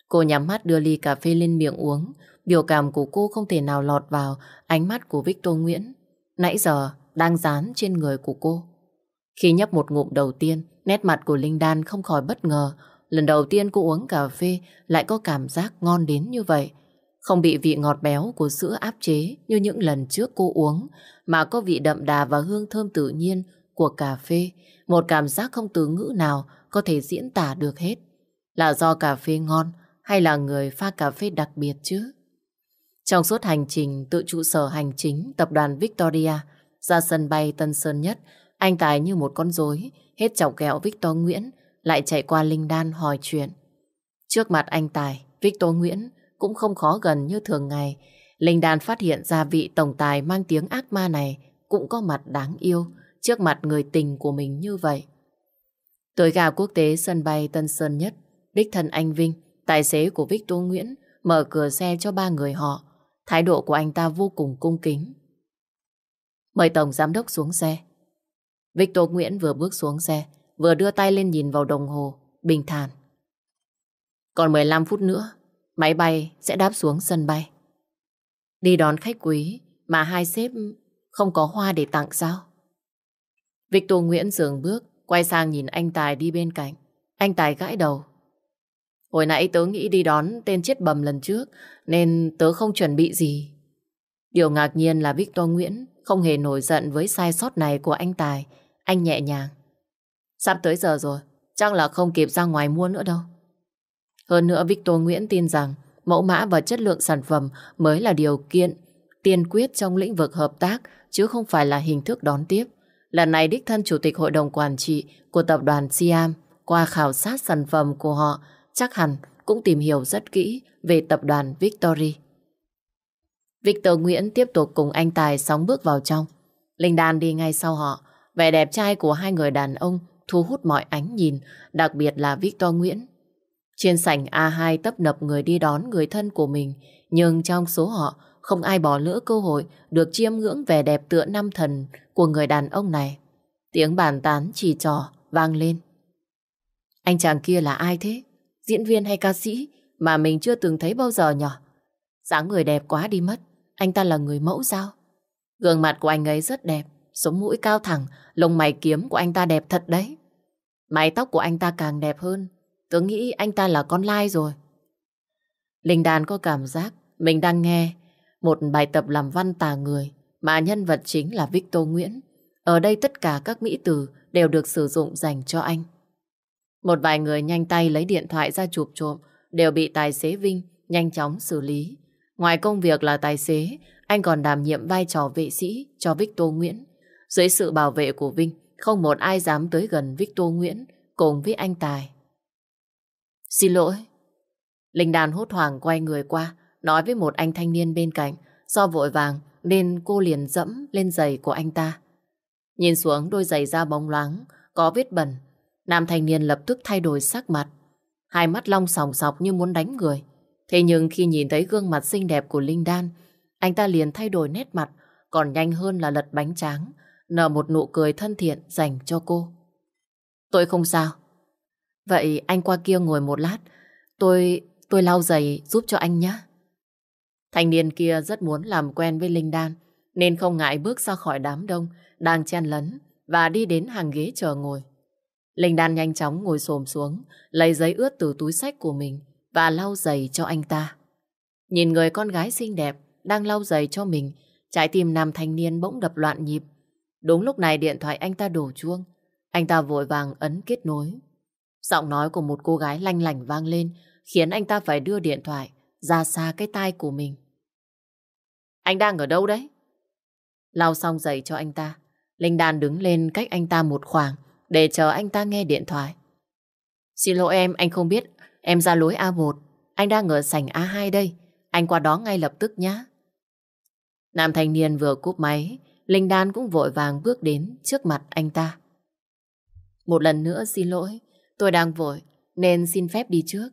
Cô nhắm mắt đưa ly cà phê lên miệng uống, biểu cảm của cô không thể nào lọt vào ánh mắt của Victor Nguyễn. Nãy giờ đang dán trên người của cô. Khi nhấp một ngụm đầu tiên, nét mặt của Linh Đan không khỏi bất ngờ. Lần đầu tiên cô uống cà phê lại có cảm giác ngon đến như vậy. Không bị vị ngọt béo của sữa áp chế như những lần trước cô uống, mà có vị đậm đà và hương thơm tự nhiên của cà phê. Một cảm giác không từ ngữ nào có thể diễn tả được hết. Là do cà phê ngon hay là người pha cà phê đặc biệt chứ? Trong suốt hành trình tự trụ sở hành chính tập đoàn Victoria ra sân bay Tân Sơn Nhất, anh Tài như một con rối hết chọc kẹo Victor Nguyễn lại chạy qua Linh Đan hỏi chuyện. Trước mặt anh Tài, Victor Nguyễn cũng không khó gần như thường ngày. Linh Đan phát hiện ra vị tổng tài mang tiếng ác ma này cũng có mặt đáng yêu trước mặt người tình của mình như vậy. Tới gà quốc tế sân bay Tân Sơn Nhất, đích thân anh Vinh, tài xế của Victor Nguyễn, mở cửa xe cho ba người họ. Thái độ của anh ta vô cùng cung kính. Mời Tổng Giám đốc xuống xe. Victor Nguyễn vừa bước xuống xe, vừa đưa tay lên nhìn vào đồng hồ, bình thản. Còn 15 phút nữa, máy bay sẽ đáp xuống sân bay. Đi đón khách quý mà hai sếp không có hoa để tặng sao? Victor Nguyễn dường bước, quay sang nhìn anh Tài đi bên cạnh. Anh Tài gãi đầu. Hồi nãy tớ nghĩ đi đón tên chết bầm lần trước, nên tớ không chuẩn bị gì. Điều ngạc nhiên là Victor Nguyễn không hề nổi giận với sai sót này của anh Tài. Anh nhẹ nhàng. Sắp tới giờ rồi, chắc là không kịp ra ngoài mua nữa đâu. Hơn nữa Victor Nguyễn tin rằng mẫu mã và chất lượng sản phẩm mới là điều kiện tiên quyết trong lĩnh vực hợp tác chứ không phải là hình thức đón tiếp. Lần này đích thân Chủ tịch Hội đồng Quản trị của tập đoàn Siam qua khảo sát sản phẩm của họ chắc hẳn cũng tìm hiểu rất kỹ về tập đoàn Victory. Victor Nguyễn tiếp tục cùng anh Tài sóng bước vào trong. Linh Đan đi ngay sau họ. Vẻ đẹp trai của hai người đàn ông thu hút mọi ánh nhìn, đặc biệt là Victor Nguyễn. Trên sảnh A2 tấp nập người đi đón người thân của mình, nhưng trong số họ không ai bỏ lỡ cơ hội được chiêm ngưỡng vẻ đẹp tựa năm thần của người đàn ông này. Tiếng bàn tán chỉ trò vang lên. Anh chàng kia là ai thế? Diễn viên hay ca sĩ mà mình chưa từng thấy bao giờ nhỉ? dáng người đẹp quá đi mất. Anh ta là người mẫu sao? Gương mặt của anh ấy rất đẹp, sống mũi cao thẳng, lông mày kiếm của anh ta đẹp thật đấy. Mái tóc của anh ta càng đẹp hơn. Tớ nghĩ anh ta là con lai rồi. Linh Đàn có cảm giác mình đang nghe một bài tập làm văn tà người mà nhân vật chính là Victor Nguyễn. Ở đây tất cả các mỹ từ đều được sử dụng dành cho anh. Một vài người nhanh tay lấy điện thoại ra chụp trộm đều bị tài xế Vinh nhanh chóng xử lý. Ngoài công việc là tài xế, anh còn đảm nhiệm vai trò vệ sĩ cho Victor Nguyễn. Dưới sự bảo vệ của Vinh, không một ai dám tới gần Victor Nguyễn cùng với anh Tài. Xin lỗi. Linh Đàn hốt hoảng quay người qua, nói với một anh thanh niên bên cạnh. Do vội vàng nên cô liền dẫm lên giày của anh ta. Nhìn xuống đôi giày da bóng loáng, có vết bẩn. Nam thanh niên lập tức thay đổi sắc mặt. Hai mắt long sòng sọc như muốn đánh người. Thế nhưng khi nhìn thấy gương mặt xinh đẹp của Linh Đan, anh ta liền thay đổi nét mặt, còn nhanh hơn là lật bánh tráng, nở một nụ cười thân thiện dành cho cô. Tôi không sao. Vậy anh qua kia ngồi một lát, tôi tôi lau giày giúp cho anh nhé. Thanh niên kia rất muốn làm quen với Linh Đan, nên không ngại bước ra khỏi đám đông, đang chen lấn, và đi đến hàng ghế chờ ngồi. Linh Đan nhanh chóng ngồi xổm xuống, lấy giấy ướt từ túi sách của mình và lau giày cho anh ta. Nhìn người con gái xinh đẹp đang lau giày cho mình, trái tim nam thanh niên bỗng đập loạn nhịp. Đúng lúc này điện thoại anh ta đổ chuông, anh ta vội vàng ấn kết nối. Giọng nói của một cô gái lanh lảnh vang lên, khiến anh ta phải đưa điện thoại ra xa cái tai của mình. Anh đang ở đâu đấy? Lau xong giày cho anh ta, Linh Đan đứng lên cách anh ta một khoảng để chờ anh ta nghe điện thoại. Xin lỗi em, anh không biết em ra lối A1. Anh đang ở sảnh A2 đây. Anh qua đó ngay lập tức nhé. Nam thanh niên vừa cúp máy, Linh Đan cũng vội vàng bước đến trước mặt anh ta. Một lần nữa xin lỗi, tôi đang vội nên xin phép đi trước.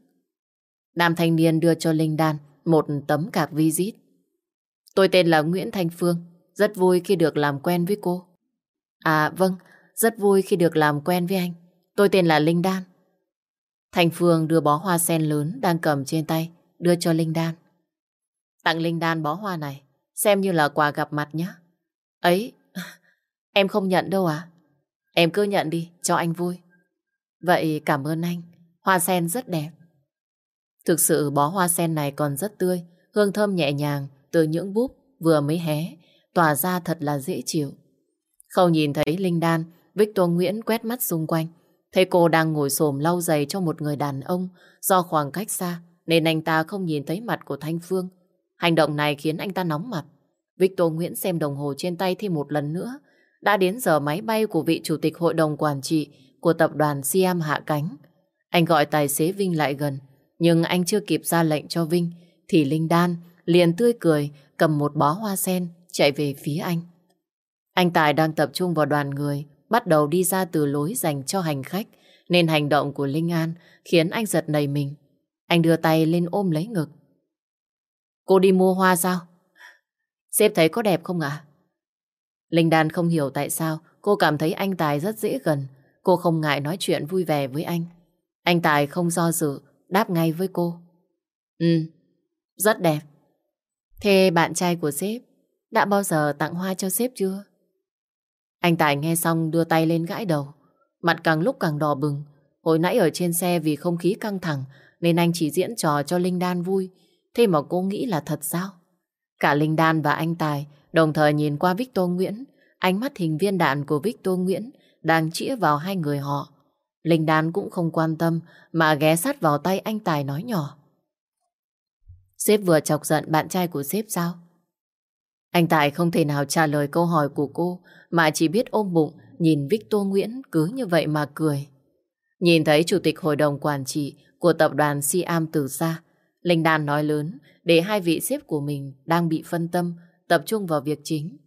Nam thanh niên đưa cho Linh Đan một tấm cạc visit. Tôi tên là Nguyễn Thanh Phương, rất vui khi được làm quen với cô. À vâng, rất vui khi được làm quen với anh. Tôi tên là Linh Đan. Thành Phương đưa bó hoa sen lớn đang cầm trên tay, đưa cho Linh Đan. Tặng Linh Đan bó hoa này, xem như là quà gặp mặt nhé. Ấy, em không nhận đâu à? Em cứ nhận đi, cho anh vui. Vậy cảm ơn anh, hoa sen rất đẹp. Thực sự bó hoa sen này còn rất tươi, hương thơm nhẹ nhàng từ những búp vừa mới hé, tỏa ra thật là dễ chịu. Không nhìn thấy Linh Đan, Victor Nguyễn quét mắt xung quanh. Thấy cô đang ngồi xổm lau giày cho một người đàn ông, do khoảng cách xa, nên anh ta không nhìn thấy mặt của Thanh Phương. Hành động này khiến anh ta nóng mặt. Victor Nguyễn xem đồng hồ trên tay thêm một lần nữa. Đã đến giờ máy bay của vị chủ tịch hội đồng quản trị của tập đoàn Siam hạ cánh. Anh gọi tài xế Vinh lại gần, nhưng anh chưa kịp ra lệnh cho Vinh, thì Linh Đan liền tươi cười cầm một bó hoa sen chạy về phía anh. Anh Tài đang tập trung vào đoàn người, bắt đầu đi ra từ lối dành cho hành khách, nên hành động của Linh An khiến anh giật nảy mình. Anh đưa tay lên ôm lấy ngực. Cô đi mua hoa sao? Sếp thấy có đẹp không ạ? Linh Đan không hiểu tại sao cô cảm thấy anh Tài rất dễ gần. Cô không ngại nói chuyện vui vẻ với anh. Anh Tài không do dự, đáp ngay với cô. Ừ, rất đẹp. Thế bạn trai của sếp đã bao giờ tặng hoa cho sếp chưa? Anh Tài nghe xong đưa tay lên gãi đầu. Mặt càng lúc càng đỏ bừng. Hồi nãy ở trên xe vì không khí căng thẳng, nên anh chỉ diễn trò cho Linh Đan vui. Thế mà cô nghĩ là thật sao? Cả Linh Đan và anh Tài đồng thời nhìn qua Victor Nguyễn. Ánh mắt hình viên đạn của Victor Nguyễn đang chĩa vào hai người họ. Linh Đan cũng không quan tâm mà ghé sát vào tay anh Tài nói nhỏ. Sếp vừa chọc giận bạn trai của sếp sao? Anh Tài không thể nào trả lời câu hỏi của cô mà chỉ biết ôm bụng nhìn Victor Nguyễn cứ như vậy mà cười. Nhìn thấy chủ tịch hội đồng quản trị của tập đoàn Siam từ xa, Linh Đan nói lớn để hai vị sếp của mình đang bị phân tâm tập trung vào việc chính.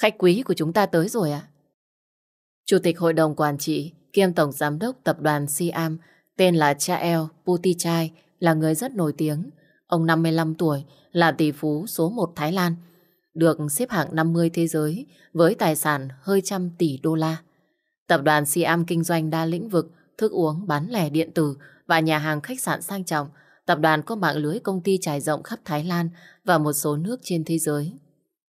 Khách quý của chúng ta tới rồi ạ. Chủ tịch hội đồng quản trị kiêm tổng giám đốc tập đoàn Siam tên là Chael Putichai là người rất nổi tiếng. Ông 55 tuổi là tỷ phú số 1 Thái Lan, được xếp hạng 50 thế giới với tài sản hơi trăm tỷ đô la. Tập đoàn Siam kinh doanh đa lĩnh vực, thức uống, bán lẻ điện tử và nhà hàng khách sạn sang trọng. Tập đoàn có mạng lưới công ty trải rộng khắp Thái Lan và một số nước trên thế giới.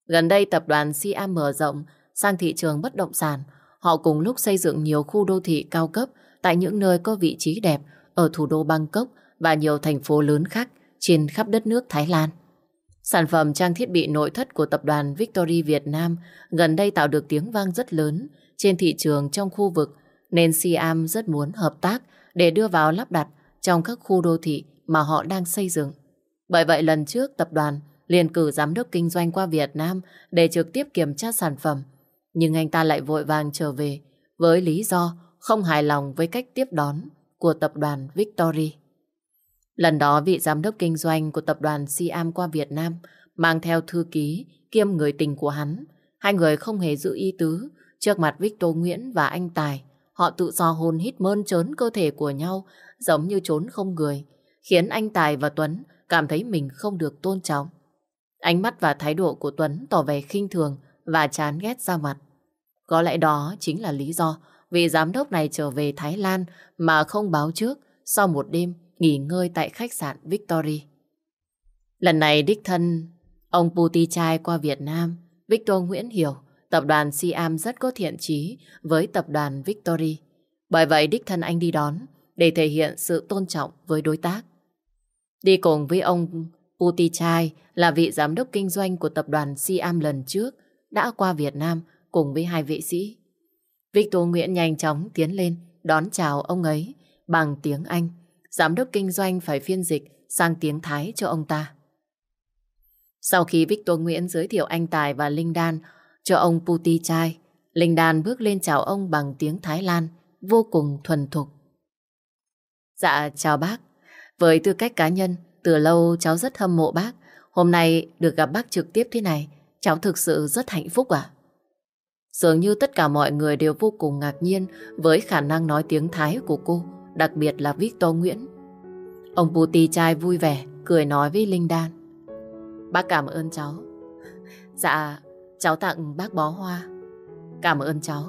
Gần đây tập đoàn Siam mở rộng sang thị trường bất động sản. Họ cùng lúc xây dựng nhiều khu đô thị cao cấp tại những nơi có vị trí đẹp ở thủ đô Bangkok và nhiều thành phố lớn khác trên khắp đất nước Thái Lan. Sản phẩm trang thiết bị nội thất của tập đoàn Victory Việt Nam gần đây tạo được tiếng vang rất lớn trên thị trường trong khu vực, nên Siam rất muốn hợp tác để đưa vào lắp đặt trong các khu đô thị mà họ đang xây dựng. Bởi vậy, lần trước tập đoàn liền cử giám đốc kinh doanh qua Việt Nam để trực tiếp kiểm tra sản phẩm. Nhưng anh ta lại vội vàng trở về với lý do không hài lòng với cách tiếp đón của tập đoàn Victory. Lần đó vị giám đốc kinh doanh của tập đoàn Siam qua Việt Nam mang theo thư ký kiêm người tình của hắn. Hai người không hề giữ y tứ trước mặt Victor Nguyễn và anh Tài. Họ tự do hôn hít mơn trớn cơ thể của nhau, giống như trốn không người, khiến anh Tài và Tuấn cảm thấy mình không được tôn trọng. Ánh mắt và thái độ của Tuấn tỏ vẻ khinh thường và chán ghét ra mặt. Có lẽ đó chính là lý do vì giám đốc này trở về Thái Lan mà không báo trước sau một đêm nghỉ ngơi tại khách sạn Victory. Lần này đích thân ông Puti trai qua Việt Nam, Victor Nguyễn hiểu tập đoàn Siam rất có thiện chí với tập đoàn Victory. Bởi vậy đích thân anh đi đón để thể hiện sự tôn trọng với đối tác. Đi cùng với ông Puti trai là vị giám đốc kinh doanh của tập đoàn Siam lần trước đã qua Việt Nam cùng với hai vệ sĩ. Victor Nguyễn nhanh chóng tiến lên đón chào ông ấy bằng tiếng Anh giám đốc kinh doanh phải phiên dịch sang tiếng Thái cho ông ta. Sau khi Victor Nguyễn giới thiệu anh Tài và Linh Đan cho ông Puti Chai, Linh Đan bước lên chào ông bằng tiếng Thái Lan, vô cùng thuần thục. Dạ, chào bác. Với tư cách cá nhân, từ lâu cháu rất hâm mộ bác. Hôm nay được gặp bác trực tiếp thế này, cháu thực sự rất hạnh phúc ạ. Dường như tất cả mọi người đều vô cùng ngạc nhiên với khả năng nói tiếng Thái của cô đặc biệt là Victor Nguyễn. Ông Puti trai vui vẻ, cười nói với Linh Đan. Bác cảm ơn cháu. Dạ, cháu tặng bác bó hoa. Cảm ơn cháu.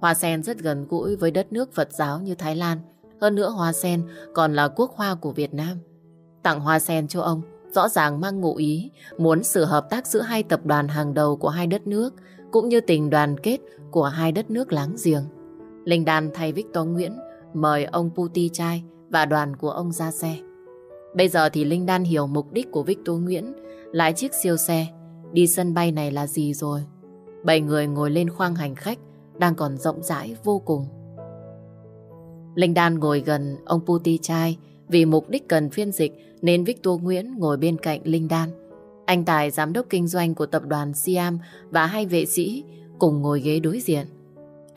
Hoa sen rất gần gũi với đất nước Phật giáo như Thái Lan. Hơn nữa hoa sen còn là quốc hoa của Việt Nam. Tặng hoa sen cho ông rõ ràng mang ngụ ý muốn sự hợp tác giữa hai tập đoàn hàng đầu của hai đất nước cũng như tình đoàn kết của hai đất nước láng giềng. Linh Đan thay Victor Nguyễn mời ông Puti trai và đoàn của ông ra xe. Bây giờ thì Linh Đan hiểu mục đích của Victor Nguyễn lái chiếc siêu xe đi sân bay này là gì rồi. Bảy người ngồi lên khoang hành khách đang còn rộng rãi vô cùng. Linh Đan ngồi gần ông Puti trai Vì mục đích cần phiên dịch nên Victor Nguyễn ngồi bên cạnh Linh Đan. Anh Tài, giám đốc kinh doanh của tập đoàn Siam và hai vệ sĩ cùng ngồi ghế đối diện.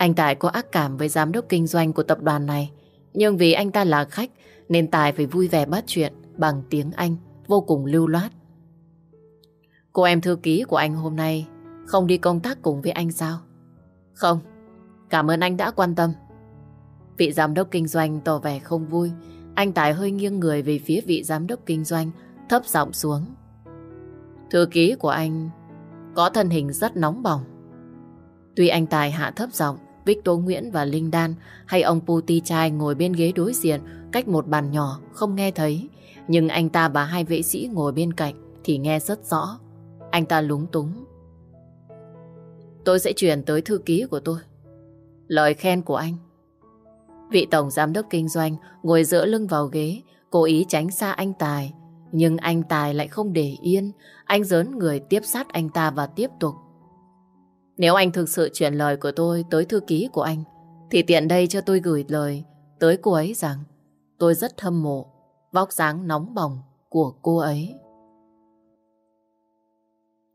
Anh Tài có ác cảm với giám đốc kinh doanh của tập đoàn này, nhưng vì anh ta là khách nên Tài phải vui vẻ bắt chuyện bằng tiếng Anh, vô cùng lưu loát. Cô em thư ký của anh hôm nay không đi công tác cùng với anh sao? Không, cảm ơn anh đã quan tâm. Vị giám đốc kinh doanh tỏ vẻ không vui. Anh Tài hơi nghiêng người về phía vị giám đốc kinh doanh, thấp giọng xuống. Thư ký của anh có thân hình rất nóng bỏng. Tuy anh Tài hạ thấp giọng, Victor Nguyễn và Linh Đan hay ông Puti trai ngồi bên ghế đối diện cách một bàn nhỏ không nghe thấy. Nhưng anh ta và hai vệ sĩ ngồi bên cạnh thì nghe rất rõ. Anh ta lúng túng. Tôi sẽ chuyển tới thư ký của tôi. Lời khen của anh. Vị tổng giám đốc kinh doanh ngồi dựa lưng vào ghế, cố ý tránh xa anh Tài. Nhưng anh Tài lại không để yên, anh dớn người tiếp sát anh ta và tiếp tục. Nếu anh thực sự chuyển lời của tôi tới thư ký của anh, thì tiện đây cho tôi gửi lời tới cô ấy rằng tôi rất hâm mộ vóc dáng nóng bỏng của cô ấy.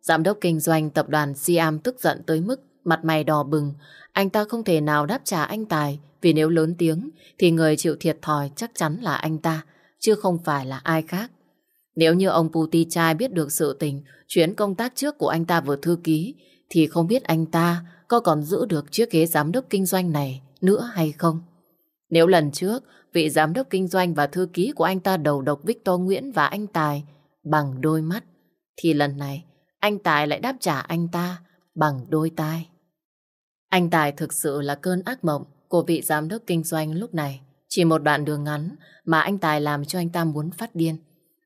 Giám đốc kinh doanh tập đoàn Siam tức giận tới mức mặt mày đỏ bừng. Anh ta không thể nào đáp trả anh Tài vì nếu lớn tiếng thì người chịu thiệt thòi chắc chắn là anh ta, chứ không phải là ai khác. Nếu như ông Puti trai biết được sự tình chuyến công tác trước của anh ta vừa thư ký thì không biết anh ta có còn giữ được chiếc ghế giám đốc kinh doanh này nữa hay không. Nếu lần trước, vị giám đốc kinh doanh và thư ký của anh ta đầu độc Victor Nguyễn và anh Tài bằng đôi mắt, thì lần này anh Tài lại đáp trả anh ta bằng đôi tai. Anh Tài thực sự là cơn ác mộng của vị giám đốc kinh doanh lúc này. Chỉ một đoạn đường ngắn mà anh Tài làm cho anh ta muốn phát điên.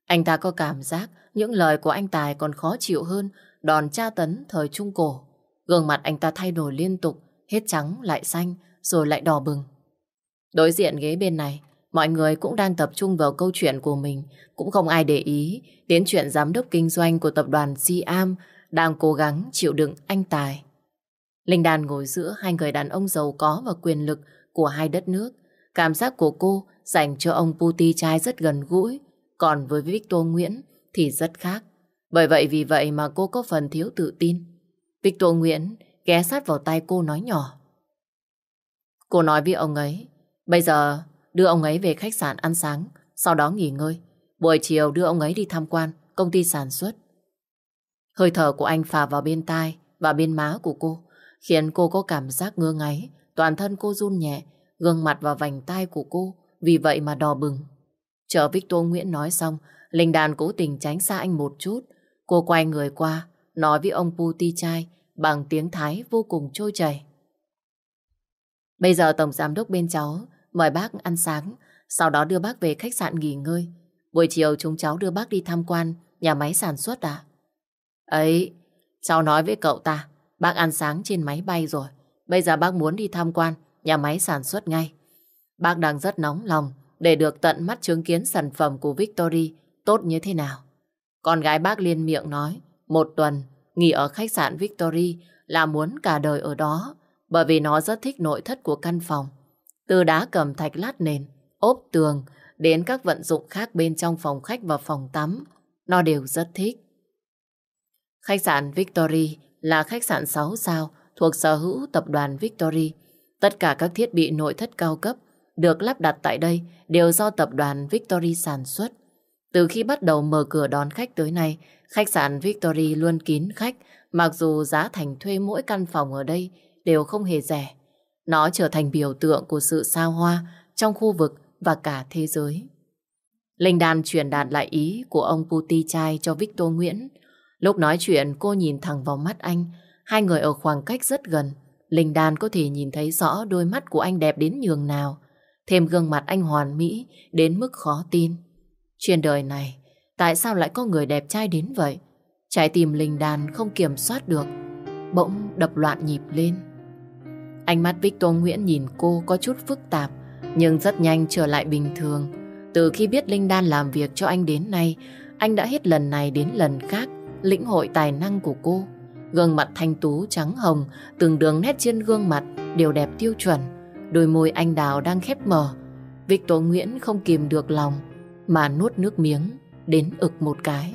Anh ta có cảm giác những lời của anh Tài còn khó chịu hơn đòn tra tấn thời Trung Cổ. Gương mặt anh ta thay đổi liên tục, hết trắng lại xanh, rồi lại đỏ bừng. Đối diện ghế bên này, mọi người cũng đang tập trung vào câu chuyện của mình, cũng không ai để ý đến chuyện giám đốc kinh doanh của tập đoàn Siam đang cố gắng chịu đựng anh Tài. Linh Đàn ngồi giữa hai người đàn ông giàu có và quyền lực của hai đất nước. Cảm giác của cô dành cho ông Puti trai rất gần gũi, còn với Victor Nguyễn thì rất khác. Bởi vậy vì vậy mà cô có phần thiếu tự tin. Victor Nguyễn ghé sát vào tay cô nói nhỏ. Cô nói với ông ấy, bây giờ đưa ông ấy về khách sạn ăn sáng, sau đó nghỉ ngơi. Buổi chiều đưa ông ấy đi tham quan công ty sản xuất. Hơi thở của anh phà vào bên tai và bên má của cô, khiến cô có cảm giác ngơ ngáy, toàn thân cô run nhẹ, gương mặt và vành tai của cô vì vậy mà đỏ bừng. Chờ Victor Nguyễn nói xong, Linh Đàn cố tình tránh xa anh một chút. Cô quay người qua, nói với ông Puti trai bằng tiếng Thái vô cùng trôi chảy. Bây giờ Tổng Giám đốc bên cháu mời bác ăn sáng, sau đó đưa bác về khách sạn nghỉ ngơi. Buổi chiều chúng cháu đưa bác đi tham quan nhà máy sản xuất à? Ấy, cháu nói với cậu ta, bác ăn sáng trên máy bay rồi. Bây giờ bác muốn đi tham quan nhà máy sản xuất ngay. Bác đang rất nóng lòng để được tận mắt chứng kiến sản phẩm của Victory tốt như thế nào. Con gái bác liên miệng nói, một tuần nghỉ ở khách sạn Victory là muốn cả đời ở đó, bởi vì nó rất thích nội thất của căn phòng. Từ đá cầm thạch lát nền, ốp tường, đến các vận dụng khác bên trong phòng khách và phòng tắm, nó đều rất thích. Khách sạn Victory là khách sạn 6 sao thuộc sở hữu tập đoàn Victory. Tất cả các thiết bị nội thất cao cấp được lắp đặt tại đây đều do tập đoàn Victory sản xuất. Từ khi bắt đầu mở cửa đón khách tới nay, khách sạn Victory luôn kín khách, mặc dù giá thành thuê mỗi căn phòng ở đây đều không hề rẻ. Nó trở thành biểu tượng của sự sao hoa trong khu vực và cả thế giới. Linh Đan truyền đạt lại ý của ông Puti trai cho Victor Nguyễn. Lúc nói chuyện cô nhìn thẳng vào mắt anh, hai người ở khoảng cách rất gần. Linh Đan có thể nhìn thấy rõ đôi mắt của anh đẹp đến nhường nào, thêm gương mặt anh hoàn mỹ đến mức khó tin. Trên đời này, tại sao lại có người đẹp trai đến vậy? Trái tim Linh đàn không kiểm soát được, bỗng đập loạn nhịp lên. Ánh mắt Victor Nguyễn nhìn cô có chút phức tạp, nhưng rất nhanh trở lại bình thường. Từ khi biết Linh Đan làm việc cho anh đến nay, anh đã hết lần này đến lần khác lĩnh hội tài năng của cô. Gương mặt thanh tú trắng hồng, từng đường nét trên gương mặt đều đẹp tiêu chuẩn. Đôi môi anh đào đang khép mở. Victor Nguyễn không kìm được lòng, mà nuốt nước miếng đến ực một cái.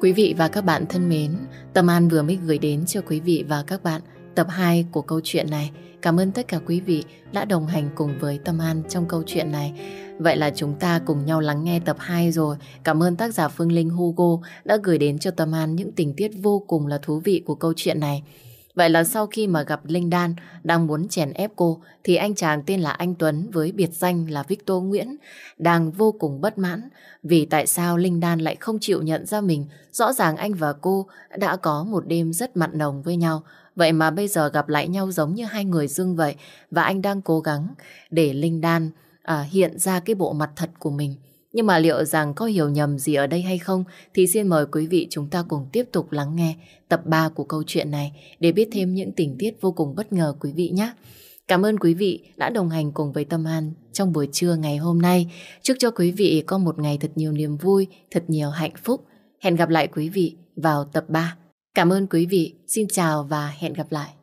Quý vị và các bạn thân mến, Tâm An vừa mới gửi đến cho quý vị và các bạn tập 2 của câu chuyện này. Cảm ơn tất cả quý vị đã đồng hành cùng với Tâm An trong câu chuyện này. Vậy là chúng ta cùng nhau lắng nghe tập 2 rồi. Cảm ơn tác giả Phương Linh Hugo đã gửi đến cho Tâm An những tình tiết vô cùng là thú vị của câu chuyện này. Vậy là sau khi mà gặp Linh Đan đang muốn chèn ép cô thì anh chàng tên là anh Tuấn với biệt danh là Victor Nguyễn đang vô cùng bất mãn vì tại sao Linh Đan lại không chịu nhận ra mình. Rõ ràng anh và cô đã có một đêm rất mặn nồng với nhau. Vậy mà bây giờ gặp lại nhau giống như hai người dưng vậy và anh đang cố gắng để Linh Đan à, hiện ra cái bộ mặt thật của mình. Nhưng mà liệu rằng có hiểu nhầm gì ở đây hay không thì xin mời quý vị chúng ta cùng tiếp tục lắng nghe tập 3 của câu chuyện này để biết thêm những tình tiết vô cùng bất ngờ quý vị nhé. Cảm ơn quý vị đã đồng hành cùng với Tâm An trong buổi trưa ngày hôm nay. Chúc cho quý vị có một ngày thật nhiều niềm vui, thật nhiều hạnh phúc. Hẹn gặp lại quý vị vào tập 3. Cảm ơn quý vị. Xin chào và hẹn gặp lại.